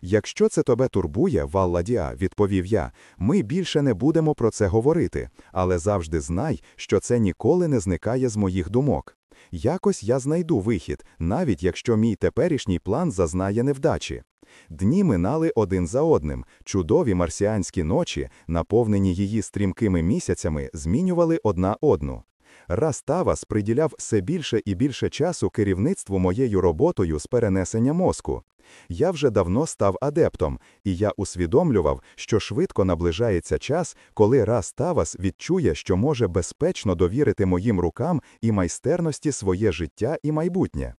Якщо це тебе турбує, Валладіа, відповів я, ми більше не будемо про це говорити, але завжди знай, що це ніколи не зникає з моїх думок. Якось я знайду вихід, навіть якщо мій теперішній план зазнає невдачі. Дні минали один за одним, чудові марсіанські ночі, наповнені її стрімкими місяцями, змінювали одна одну. Раз Тавас приділяв все більше і більше часу керівництву моєю роботою з перенесення мозку. Я вже давно став адептом, і я усвідомлював, що швидко наближається час, коли раз Тавас відчує, що може безпечно довірити моїм рукам і майстерності своє життя і майбутнє.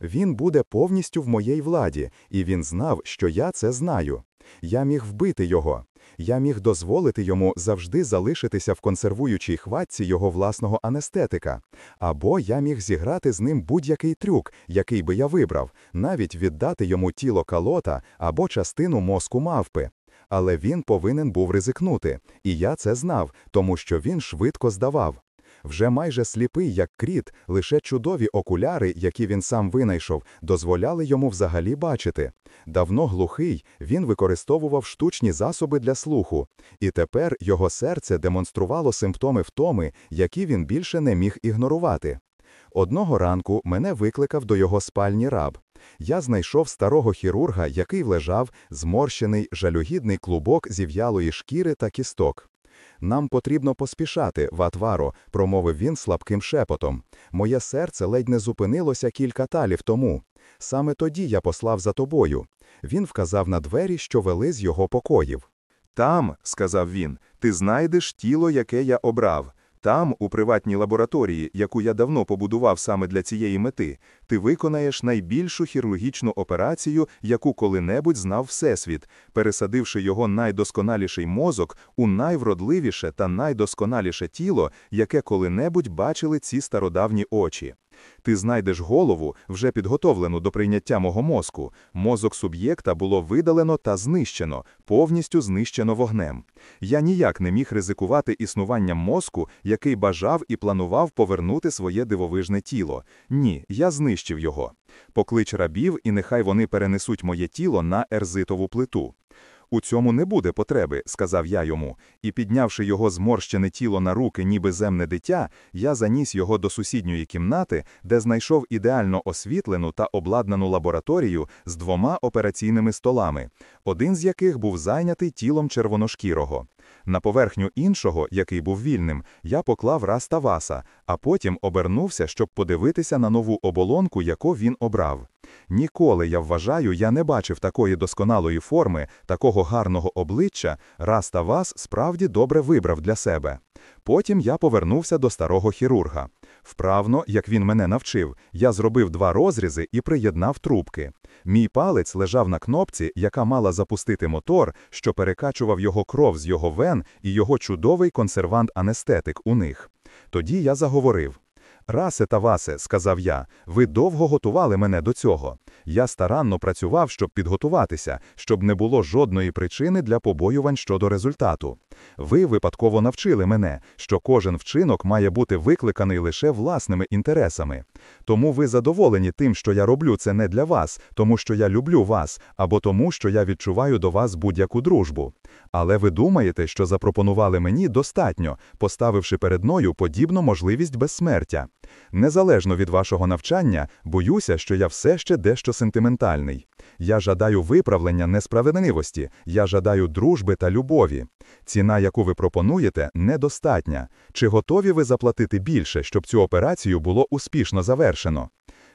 Він буде повністю в моїй владі, і він знав, що я це знаю. Я міг вбити його. Я міг дозволити йому завжди залишитися в консервуючій хватці його власного анестетика, або я міг зіграти з ним будь-який трюк, який би я вибрав, навіть віддати йому тіло калота або частину мозку мавпи. Але він повинен був ризикнути, і я це знав, тому що він швидко здавав. Вже майже сліпий, як кріт, лише чудові окуляри, які він сам винайшов, дозволяли йому взагалі бачити. Давно глухий, він використовував штучні засоби для слуху, і тепер його серце демонструвало симптоми втоми, які він більше не міг ігнорувати. Одного ранку мене викликав до його спальні раб. Я знайшов старого хірурга, який лежав, зморщений, жалюгідний клубок зів'ялої шкіри та кісток. Нам потрібно поспішати, Ватваро, промовив він слабким шепотом. Моє серце ледь не зупинилося кілька талів тому. Саме тоді я послав за тобою. Він вказав на двері, що вели з його покоїв. Там, сказав він, ти знайдеш тіло, яке я обрав. Там, у приватній лабораторії, яку я давно побудував саме для цієї мети, ти виконаєш найбільшу хірургічну операцію, яку коли-небудь знав Всесвіт, пересадивши його найдосконаліший мозок у найвродливіше та найдосконаліше тіло, яке коли-небудь бачили ці стародавні очі. Ти знайдеш голову, вже підготовлену до прийняття мого мозку. Мозок суб'єкта було видалено та знищено, повністю знищено вогнем. Я ніяк не міг ризикувати існуванням мозку, який бажав і планував повернути своє дивовижне тіло. Ні, я знищив його. Поклич рабів, і нехай вони перенесуть моє тіло на ерзитову плиту. У цьому не буде потреби, сказав я йому, і, піднявши його зморщене тіло на руки, ніби земне дитя, я заніс його до сусідньої кімнати, де знайшов ідеально освітлену та обладнану лабораторію з двома операційними столами, один з яких був зайнятий тілом червоношкірого. На поверхню іншого, який був вільним, я поклав раз Таваса, а потім обернувся, щоб подивитися на нову оболонку, яку він обрав. Ніколи, я вважаю, я не бачив такої досконалої форми, такого гарного обличчя, раз Тавас справді добре вибрав для себе. Потім я повернувся до старого хірурга. Вправно, як він мене навчив, я зробив два розрізи і приєднав трубки. Мій палець лежав на кнопці, яка мала запустити мотор, що перекачував його кров з його вен і його чудовий консервант-анестетик у них. Тоді я заговорив. Расе та Васе, сказав я, ви довго готували мене до цього. Я старанно працював, щоб підготуватися, щоб не було жодної причини для побоювань щодо результату. Ви випадково навчили мене, що кожен вчинок має бути викликаний лише власними інтересами. Тому ви задоволені тим, що я роблю це не для вас, тому що я люблю вас, або тому, що я відчуваю до вас будь-яку дружбу. Але ви думаєте, що запропонували мені достатньо, поставивши перед мною подібну можливість безсмертя. Незалежно від вашого навчання, боюся, що я все ще дещо сентиментальний. Я жадаю виправлення несправедливості, я жадаю дружби та любові. Ціна, яку ви пропонуєте, недостатня. Чи готові ви заплатити більше, щоб цю операцію було успішно завершено?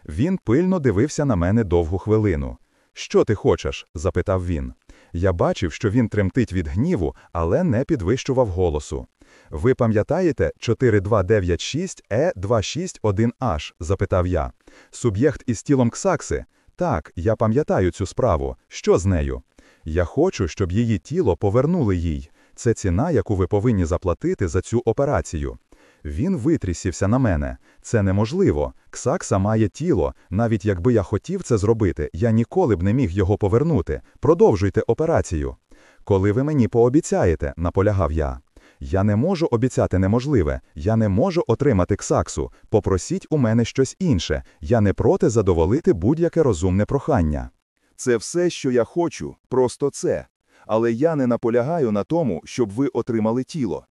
Він пильно дивився на мене довгу хвилину. Що ти хочеш? запитав він. Я бачив, що він тремтить від гніву, але не підвищував голосу. Ви пам'ятаєте 4296E261H? запитав я. Суб'єкт із тілом Ксакси? Так, я пам'ятаю цю справу. Що з нею? Я хочу, щоб її тіло повернули їй. Це ціна, яку ви повинні заплатити за цю операцію. Він витрісівся на мене. Це неможливо. Ксакса має тіло. Навіть якби я хотів це зробити, я ніколи б не міг його повернути. Продовжуйте операцію. Коли ви мені пообіцяєте, наполягав я. Я не можу обіцяти неможливе, я не можу отримати ксаксу. Попросіть у мене щось інше. Я не проти задоволити будь-яке розумне прохання. Це все, що я хочу, просто це. Але я не наполягаю на тому, щоб ви отримали тіло.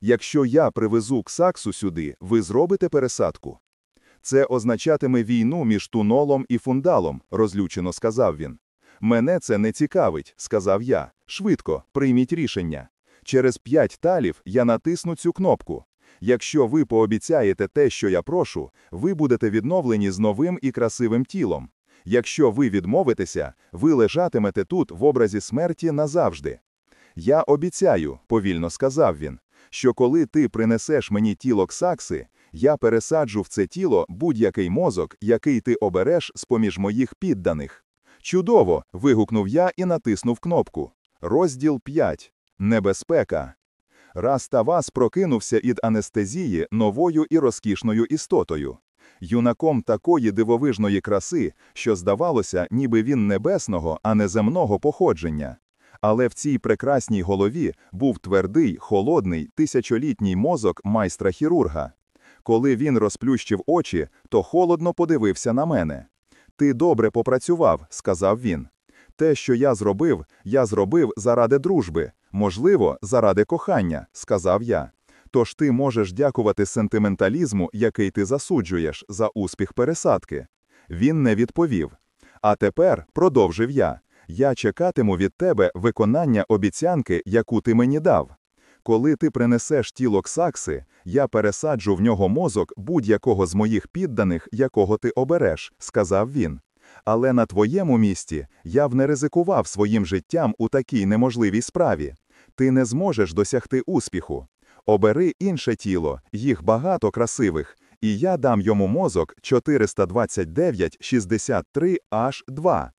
Якщо я привезу ксаксу сюди, ви зробите пересадку. Це означатиме війну між тунолом і фундалом, розлючено сказав він. Мене це не цікавить, сказав я. Швидко, прийміть рішення. Через п'ять талів я натисну цю кнопку. Якщо ви пообіцяєте те, що я прошу, ви будете відновлені з новим і красивим тілом. Якщо ви відмовитеся, ви лежатимете тут в образі смерті назавжди. Я обіцяю, повільно сказав він, що коли ти принесеш мені тіло Ксакси, я пересаджу в це тіло будь-який мозок, який ти обереш з-поміж моїх підданих. Чудово! вигукнув я і натиснув кнопку. Розділ 5. Небезпека. Раз Тавас прокинувся від анестезії новою і розкішною істотою. Юнаком такої дивовижної краси, що здавалося, ніби він небесного, а не земного походження. Але в цій прекрасній голові був твердий, холодний, тисячолітній мозок майстра хірурга. Коли він розплющив очі, то холодно подивився на мене. Ти добре попрацював, сказав він. Те, що я зробив, я зробив заради дружби, можливо, заради кохання, сказав я. Тож ти можеш дякувати сентименталізму, який ти засуджуєш, за успіх пересадки. Він не відповів. А тепер, продовжив я, я чекатиму від тебе виконання обіцянки, яку ти мені дав. Коли ти принесеш тіло Ксакси, я пересаджу в нього мозок будь-якого з моїх підданих, якого ти обереш, сказав він. Але на твоєму місці я б не ризикував своїм життям у такій неможливій справі. Ти не зможеш досягти успіху. Обери інше тіло, їх багато красивих, і я дам йому мозок 429-63H2.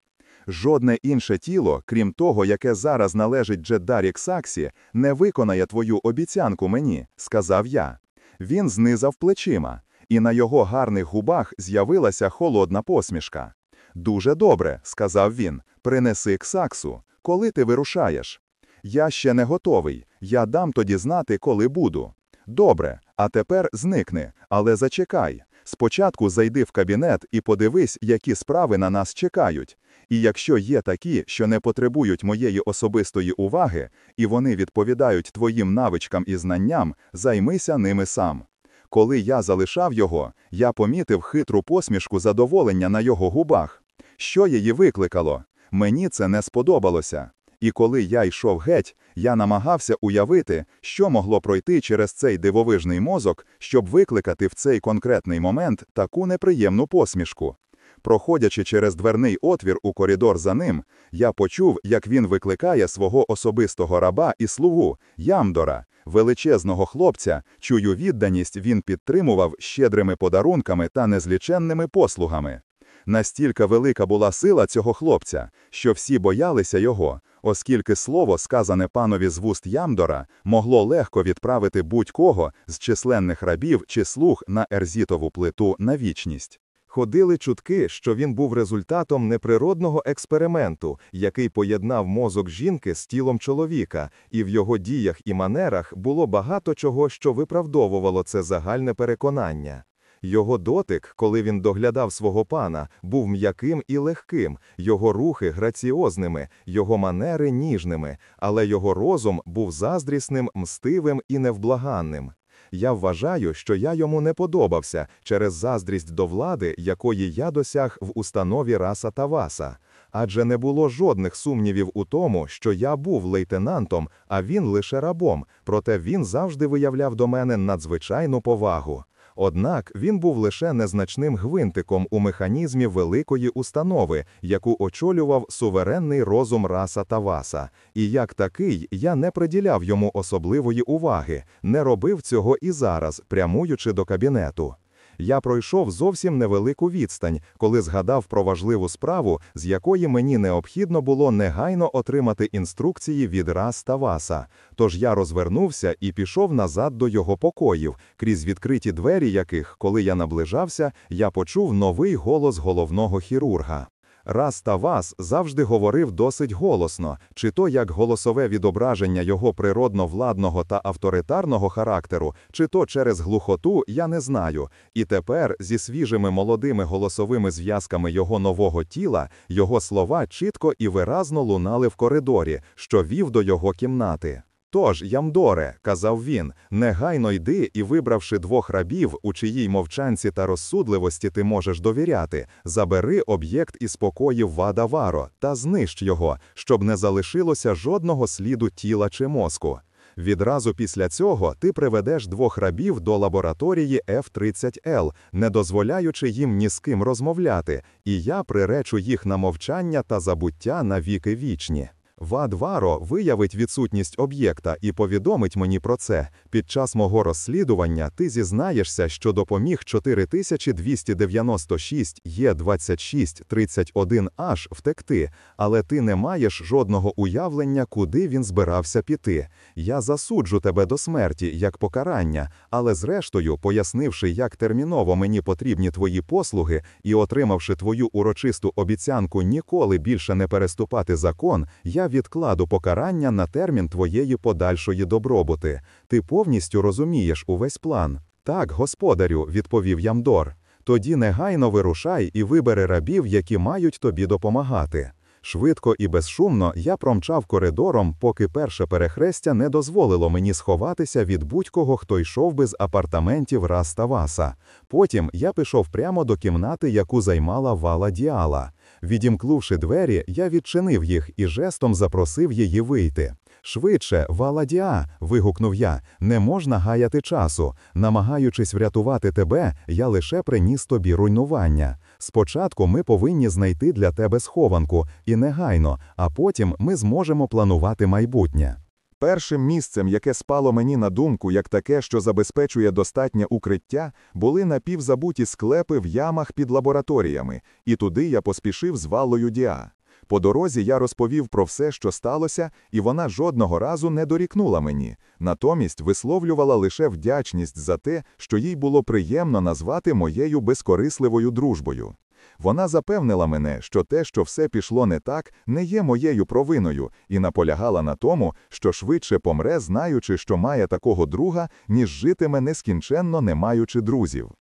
Жодне інше тіло, крім того, яке зараз належить Джеддарі Ксаксі, не виконає твою обіцянку мені, сказав я. Він знизав плечима, і на його гарних губах з'явилася холодна посмішка. Дуже добре, сказав він, принеси Ксаксу. Коли ти вирушаєш? Я ще не готовий. Я дам тоді знати, коли буду. Добре, а тепер зникни, але зачекай. Спочатку зайди в кабінет і подивись, які справи на нас чекають. І якщо є такі, що не потребують моєї особистої уваги, і вони відповідають твоїм навичкам і знанням, займися ними сам. Коли я залишав його, я помітив хитру посмішку задоволення на його губах. Що її викликало? Мені це не сподобалося. І коли я йшов геть, я намагався уявити, що могло пройти через цей дивовижний мозок, щоб викликати в цей конкретний момент таку неприємну посмішку. Проходячи через дверний отвір у коридор за ним, я почув, як він викликає свого особистого раба і слугу Ямдора, величезного хлопця, чию відданість він підтримував щедрими подарунками та незліченними послугами. Настільки велика була сила цього хлопця, що всі боялися його, оскільки слово, сказане панові з вуст Ямдора, могло легко відправити будь-кого з численних рабів чи слуг на ерзітову плиту на вічність. Ходили чутки, що він був результатом неприродного експерименту, який поєднав мозок жінки з тілом чоловіка, і в його діях і манерах було багато чого, що виправдовувало це загальне переконання. Його дотик, коли він доглядав свого пана, був м'яким і легким, його рухи граціозними, його манери ніжними, але його розум був заздрісним, мстивим і невблаганним. Я вважаю, що я йому не подобався через заздрість до влади, якої я досяг в установі Раса Таваса. Адже не було жодних сумнівів у тому, що я був лейтенантом, а він лише рабом, проте він завжди виявляв до мене надзвичайну повагу. Однак він був лише незначним гвинтиком у механізмі великої установи, яку очолював суверенний розум Раса Таваса, і як такий я не приділяв йому особливої уваги, не робив цього і зараз, прямуючи до кабінету. Я пройшов зовсім невелику відстань, коли згадав про важливу справу, з якої мені необхідно було негайно отримати інструкції від Рас Таваса. Тож я розвернувся і пішов назад до його покоїв, крізь відкриті двері яких, коли я наближався, я почув новий голос головного хірурга. Раз та вас завжди говорив досить голосно, чи то як голосове відображення його природно владного та авторитарного характеру, чи то через глухоту, я не знаю. І тепер зі свіжими молодими голосовими зв'язками його нового тіла його слова чітко і виразно лунали в коридорі, що вів до його кімнати. Тож, Ямдоре, казав він, негайно йди і, вибравши двох рабів, у чиїй мовчанці та розсудливості ти можеш довіряти, забери об'єкт із покоїв Вадаваро та знищ його, щоб не залишилося жодного сліду тіла чи мозку. Відразу після цього ти приведеш двох рабів до лабораторії F-30L, не дозволяючи їм ні з ким розмовляти, і я приречу їх на мовчання та забуття на віки вічні. Вадваро виявить відсутність об'єкта і повідомить мені про це. Під час мого розслідування ти зізнаєшся, що допоміг 4296 Є26 31H втекти, але ти не маєш жодного уявлення, куди він збирався піти. Я засуджу тебе до смерті як покарання, але зрештою, пояснивши, як терміново мені потрібні твої послуги і отримавши твою урочисту обіцянку ніколи більше не переступати закон, я відкладу покарання на термін твоєї подальшої добробути. Ти повністю розумієш увесь план. Так, господарю, відповів Ямдор. Тоді негайно вирушай і вибери рабів, які мають тобі допомагати. Швидко і безшумно я промчав коридором, поки перше перехрестя не дозволило мені сховатися від будь-кого, хто йшов би з апартаментів Раставаса. Потім я пішов прямо до кімнати, яку займала вала Діала. Відімкнувши двері, я відчинив їх і жестом запросив її вийти. Швидше, Валадіа, вигукнув я, не можна гаяти часу. Намагаючись врятувати тебе, я лише приніс тобі руйнування. Спочатку ми повинні знайти для тебе схованку, і негайно, а потім ми зможемо планувати майбутнє. Першим місцем, яке спало мені на думку, як таке, що забезпечує достатнє укриття, були напівзабуті склепи в ямах під лабораторіями, і туди я поспішив з валою Діа. По дорозі я розповів про все, що сталося, і вона жодного разу не дорікнула мені, натомість висловлювала лише вдячність за те, що їй було приємно назвати моєю безкорисливою дружбою. Вона запевнила мене, що те, що все пішло не так, не є моєю провиною, і наполягала на тому, що швидше помре, знаючи, що має такого друга, ніж житиме нескінченно не маючи друзів.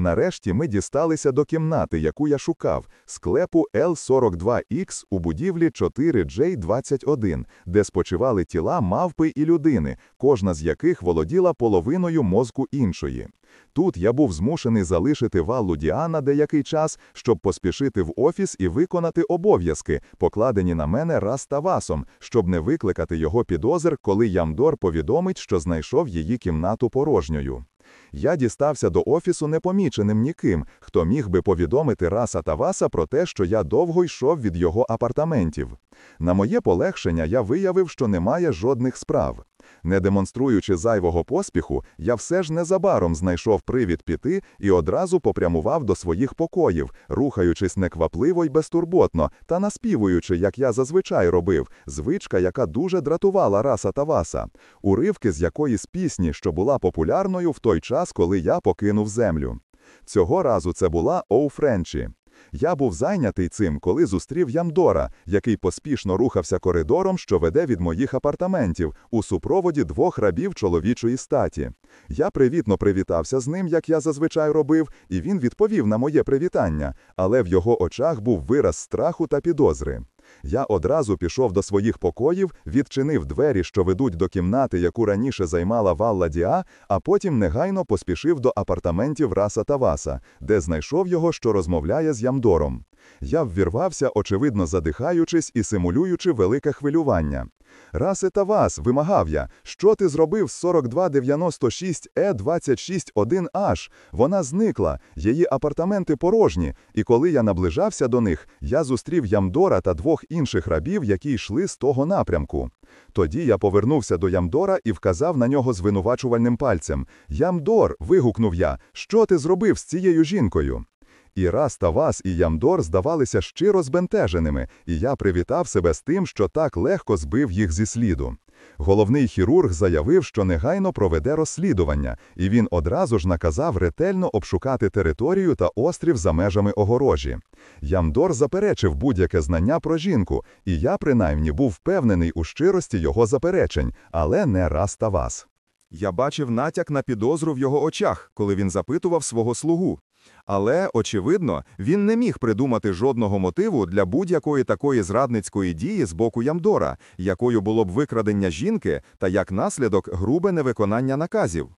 Нарешті ми дісталися до кімнати, яку я шукав, склепу L42X у будівлі 4J21, де спочивали тіла мавпи і людини, кожна з яких володіла половиною мозку іншої. Тут я був змушений залишити валу Діана деякий час, щоб поспішити в офіс і виконати обов'язки, покладені на мене раз та васом, щоб не викликати його підозр, коли Ямдор повідомить, що знайшов її кімнату порожньою. Я дістався до офісу непоміченим ніким, хто міг би повідомити Раса Таваса про те, що я довго йшов від його апартаментів. На моє полегшення я виявив, що немає жодних справ. Не демонструючи зайвого поспіху, я все ж незабаром знайшов привід піти і одразу попрямував до своїх покоїв, рухаючись неквапливо й безтурботно та наспівуючи, як я зазвичай робив, звичка, яка дуже дратувала Раса Таваса, уривки з якоїсь пісні, що була популярною в той час, коли я покинув землю. Цього разу це була «Оу Френчі». Я був зайнятий цим, коли зустрів Ямдора, який поспішно рухався коридором, що веде від моїх апартаментів, у супроводі двох рабів чоловічої статі. Я привітно привітався з ним, як я зазвичай робив, і він відповів на моє привітання, але в його очах був вираз страху та підозри. Я одразу пішов до своїх покоїв, відчинив двері, що ведуть до кімнати, яку раніше займала Валла Діа, а потім негайно поспішив до апартаментів Раса Таваса, де знайшов його, що розмовляє з Ямдором. Я ввірвався, очевидно задихаючись і симулюючи велике хвилювання. Расе Тавас, вимагав я, що ти зробив з 4296E261H? Вона зникла, її апартаменти порожні, і коли я наближався до них, я зустрів Ямдора та двох інших рабів, які йшли з того напрямку. Тоді я повернувся до Ямдора і вказав на нього звинувачувальним пальцем. Ямдор, вигукнув я, що ти зробив з цією жінкою? І раз Тавас і Ямдор здавалися щиро збентеженими, і я привітав себе з тим, що так легко збив їх зі сліду. Головний хірург заявив, що негайно проведе розслідування, і він одразу ж наказав ретельно обшукати територію та острів за межами огорожі. Ямдор заперечив будь-яке знання про жінку, і я, принаймні, був впевнений у щирості його заперечень, але не раз Тавас. Я бачив натяк на підозру в його очах, коли він запитував свого слугу. Але, очевидно, він не міг придумати жодного мотиву для будь-якої такої зрадницької дії з боку Ямдора, якою було б викрадення жінки та як наслідок грубе невиконання наказів.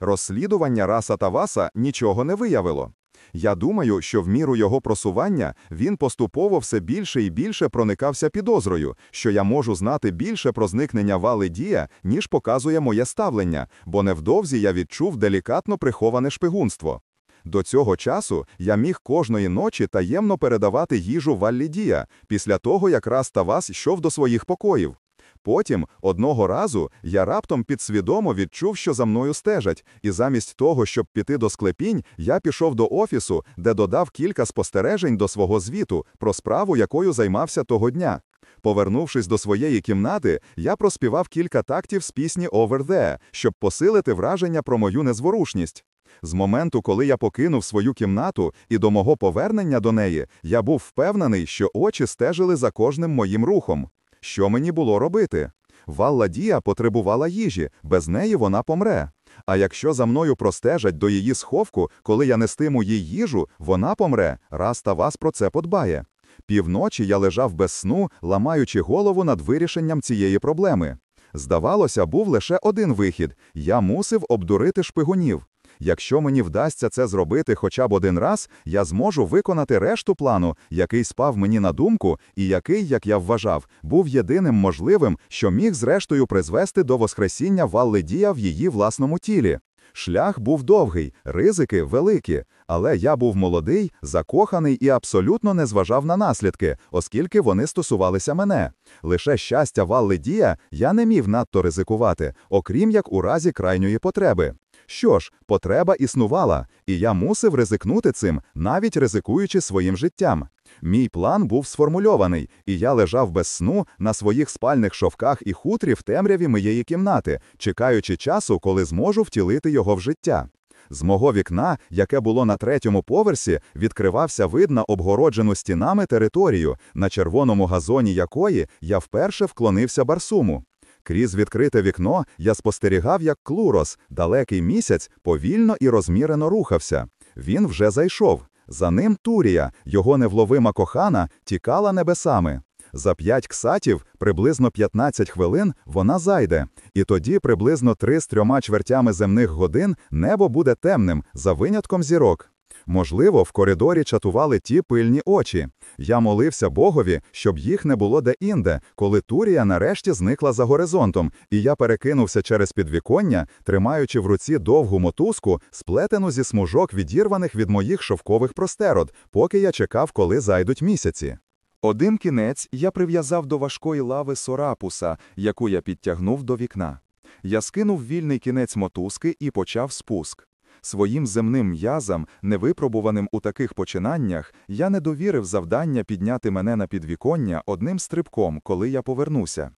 Розслідування Раса Таваса нічого не виявило. Я думаю, що в міру його просування він поступово все більше і більше проникався підозрою, що я можу знати більше про зникнення вали дія, ніж показує моє ставлення, бо невдовзі я відчув делікатно приховане шпигунство. До цього часу я міг кожної ночі таємно передавати їжу Валлідія, після того, як раз Тавас йшов до своїх покоїв. Потім, одного разу, я раптом підсвідомо відчув, що за мною стежать, і замість того, щоб піти до склепінь, я пішов до офісу, де додав кілька спостережень до свого звіту про справу, якою займався того дня. Повернувшись до своєї кімнати, я проспівав кілька тактів з пісні «Over There», щоб посилити враження про мою незворушність. З моменту, коли я покинув свою кімнату і до мого повернення до неї, я був впевнений, що очі стежили за кожним моїм рухом. Що мені було робити? Валла Дія потребувала їжі, без неї вона помре. А якщо за мною простежать до її сховку, коли я нестиму їй їжу, вона помре, раз та вас про це подбає. Півночі я лежав без сну, ламаючи голову над вирішенням цієї проблеми. Здавалося, був лише один вихід я мусив обдурити шпигунів. Якщо мені вдасться це зробити хоча б один раз, я зможу виконати решту плану, який спав мені на думку, і який, як я вважав, був єдиним можливим, що міг зрештою призвести до воскресіння Валли Дія в її власному тілі. Шлях був довгий, ризики великі, але я був молодий, закоханий і абсолютно не зважав на наслідки, оскільки вони стосувалися мене. Лише щастя Валли Дія я не міг надто ризикувати, окрім як у разі крайньої потреби. Що ж, потреба існувала, і я мусив ризикнути цим, навіть ризикуючи своїм життям. Мій план був сформульований, і я лежав без сну на своїх спальних шовках і хутрі в темряві моєї кімнати, чекаючи часу, коли зможу втілити його в життя. З мого вікна, яке було на третьому поверсі, відкривався вид на обгороджену стінами територію, на червоному газоні якої я вперше вклонився барсуму. Крізь відкрите вікно я спостерігав, як Клурос, далекий місяць, повільно і розмірено рухався. Він вже зайшов. За ним Турія, його невловима кохана, тікала небесами. За п'ять ксатів, приблизно 15 хвилин, вона зайде, і тоді приблизно три з трьома чвертями земних годин небо буде темним, за винятком зірок. Можливо, в коридорі чатували ті пильні очі. Я молився Богові, щоб їх не було де-інде, коли Турія нарешті зникла за горизонтом, і я перекинувся через підвіконня, тримаючи в руці довгу мотузку, сплетену зі смужок відірваних від моїх шовкових простерод, поки я чекав, коли зайдуть місяці. Один кінець я прив'язав до важкої лави сорапуса, яку я підтягнув до вікна. Я скинув вільний кінець мотузки і почав спуск. Своїм земним м'язам, невипробуваним у таких починаннях, я не довірив завдання підняти мене на підвіконня одним стрибком, коли я повернуся.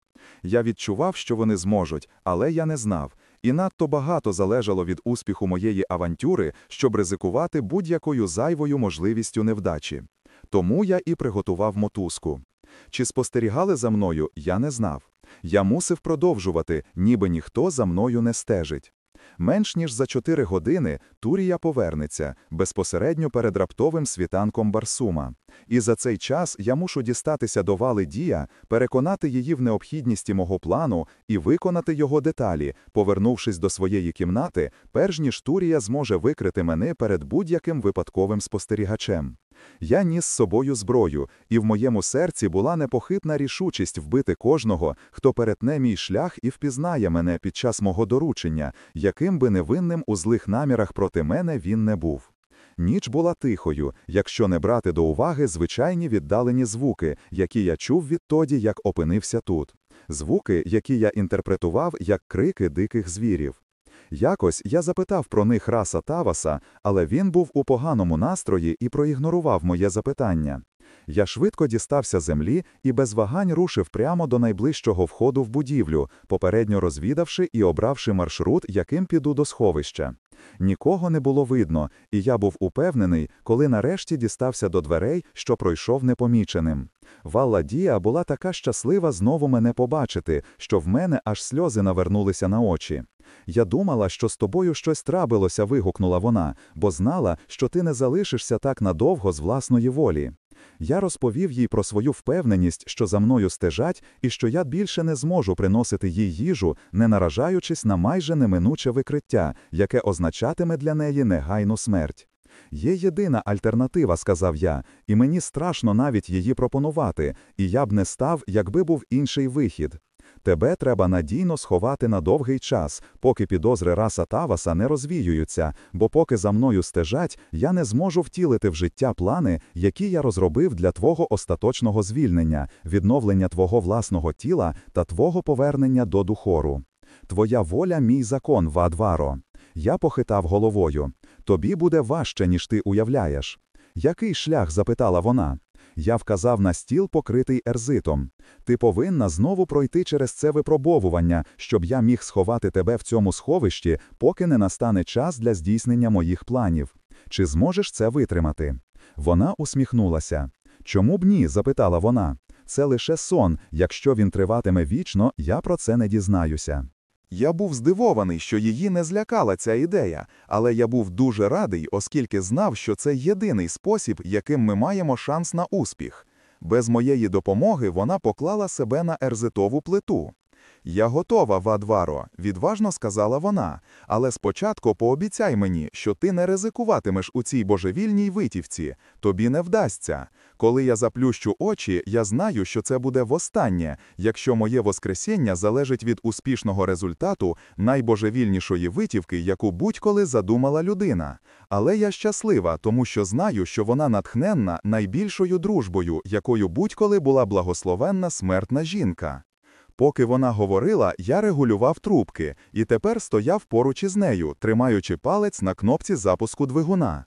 Я відчував, що вони зможуть, але я не знав. І надто багато залежало від успіху моєї авантюри, щоб ризикувати будь-якою зайвою можливістю невдачі. Тому я і приготував мотузку. Чи спостерігали за мною, я не знав. Я мусив продовжувати, ніби ніхто за мною не стежить. Менш ніж за чотири години Турія повернеться безпосередньо перед раптовим світанком Барсума. І за цей час я мушу дістатися до вали Дія, переконати її в необхідності мого плану і виконати його деталі, повернувшись до своєї кімнати, перш ніж Турія зможе викрити мене перед будь-яким випадковим спостерігачем. Я ніс з собою зброю, і в моєму серці була непохитна рішучість вбити кожного, хто перетне мій шлях і впізнає мене під час мого доручення, яким би невинним у злих намірах проти мене він не був. Ніч була тихою, якщо не брати до уваги звичайні віддалені звуки, які я чув відтоді, як опинився тут. Звуки, які я інтерпретував як крики диких звірів. Якось я запитав про них раса Таваса, але він був у поганому настрої і проігнорував моє запитання. Я швидко дістався землі і без вагань рушив прямо до найближчого входу в будівлю, попередньо розвідавши і обравши маршрут, яким піду до сховища. Нікого не було видно, і я був упевнений, коли нарешті дістався до дверей, що пройшов непоміченим. Валла Дія була така щаслива знову мене побачити, що в мене аж сльози навернулися на очі. Я думала, що з тобою щось трапилося, вигукнула вона, бо знала, що ти не залишишся так надовго з власної волі. Я розповів їй про свою впевненість, що за мною стежать, і що я більше не зможу приносити їй їжу, не наражаючись на майже неминуче викриття, яке означатиме для неї негайну смерть. Є єдина альтернатива, сказав я, і мені страшно навіть її пропонувати, і я б не став, якби був інший вихід. Тебе треба надійно сховати на довгий час, поки підозри раса Таваса не розвіюються, бо поки за мною стежать, я не зможу втілити в життя плани, які я розробив для твого остаточного звільнення, відновлення твого власного тіла та твого повернення до духору. Твоя воля, мій закон, Вадваро. Я похитав головою. Тобі буде важче, ніж ти уявляєш. Який шлях? запитала вона. Я вказав на стіл, покритий ерзитом. Ти повинна знову пройти через це випробовування, щоб я міг сховати тебе в цьому сховищі, поки не настане час для здійснення моїх планів. Чи зможеш це витримати? Вона усміхнулася. Чому б ні? запитала вона. Це лише сон. Якщо він триватиме вічно, я про це не дізнаюся. Я був здивований, що її не злякала ця ідея, але я був дуже радий, оскільки знав, що це єдиний спосіб, яким ми маємо шанс на успіх. Без моєї допомоги вона поклала себе на ерзитову плиту. Я готова, Вадваро, відважно сказала вона, але спочатку пообіцяй мені, що ти не ризикуватимеш у цій божевільній витівці, тобі не вдасться. Коли я заплющу очі, я знаю, що це буде востаннє, якщо моє воскресіння залежить від успішного результату найбожевільнішої витівки, яку будь-коли задумала людина. Але я щаслива, тому що знаю, що вона натхненна найбільшою дружбою, якою будь-коли була благословенна смертна жінка. Поки вона говорила, я регулював трубки і тепер стояв поруч із нею, тримаючи палець на кнопці запуску двигуна.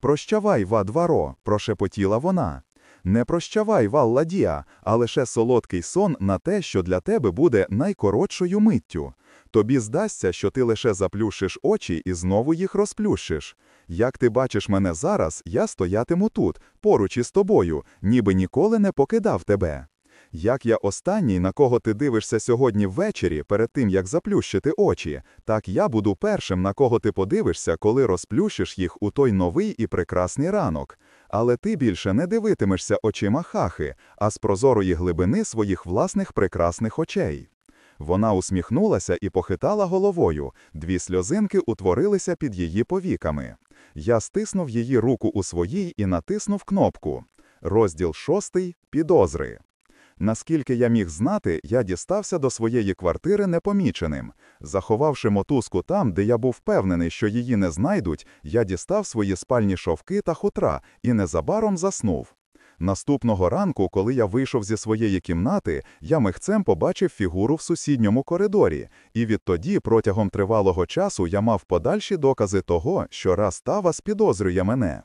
Прощавай, Вадваро, прошепотіла вона. Не прощавай, Валладія, а лише солодкий сон на те, що для тебе буде найкоротшою миттю. Тобі здасться, що ти лише заплющиш очі і знову їх розплющиш. Як ти бачиш мене зараз, я стоятиму тут, поруч із тобою, ніби ніколи не покидав тебе. Як я останній, на кого ти дивишся сьогодні ввечері, перед тим як заплющити очі, так я буду першим, на кого ти подивишся, коли розплющиш їх у той новий і прекрасний ранок. Але ти більше не дивитимешся очима хахи, а з прозорої глибини своїх власних прекрасних очей. Вона усміхнулася і похитала головою, дві сльозинки утворилися під її повіками. Я стиснув її руку у своїй і натиснув кнопку. Розділ шостий підозри. Наскільки я міг знати, я дістався до своєї квартири непоміченим. Заховавши мотузку там, де я був впевнений, що її не знайдуть, я дістав свої спальні шовки та хутра і незабаром заснув. Наступного ранку, коли я вийшов зі своєї кімнати, я михцем побачив фігуру в сусідньому коридорі, і відтоді, протягом тривалого часу, я мав подальші докази того, що раз Тавас підозрює мене.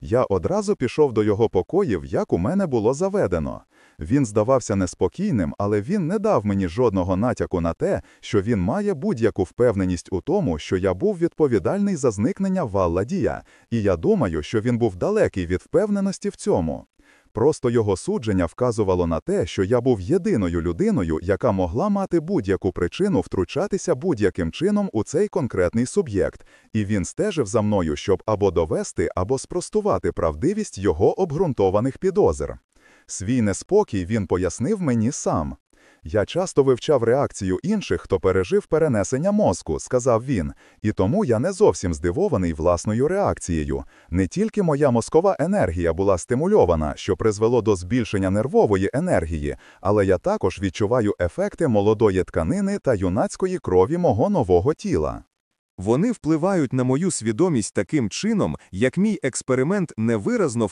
Я одразу пішов до його покоїв, як у мене було заведено. Він здавався неспокійним, але він не дав мені жодного натяку на те, що він має будь-яку впевненість у тому, що я був відповідальний за зникнення Валладія, і я думаю, що він був далекий від впевненості в цьому. Просто його судження вказувало на те, що я був єдиною людиною, яка могла мати будь-яку причину втручатися будь-яким чином у цей конкретний суб'єкт, і він стежив за мною, щоб або довести, або спростувати правдивість його обґрунтованих підозр. Свій неспокій він пояснив мені сам. Я часто вивчав реакцію інших, хто пережив перенесення мозку, сказав він, і тому я не зовсім здивований власною реакцією. Не тільки моя мозкова енергія була стимульована, що призвело до збільшення нервової енергії, але я також відчуваю ефекти молодої тканини та юнацької крові мого нового тіла. Вони впливають на мою свідомість таким чином, як мій експеримент невиразно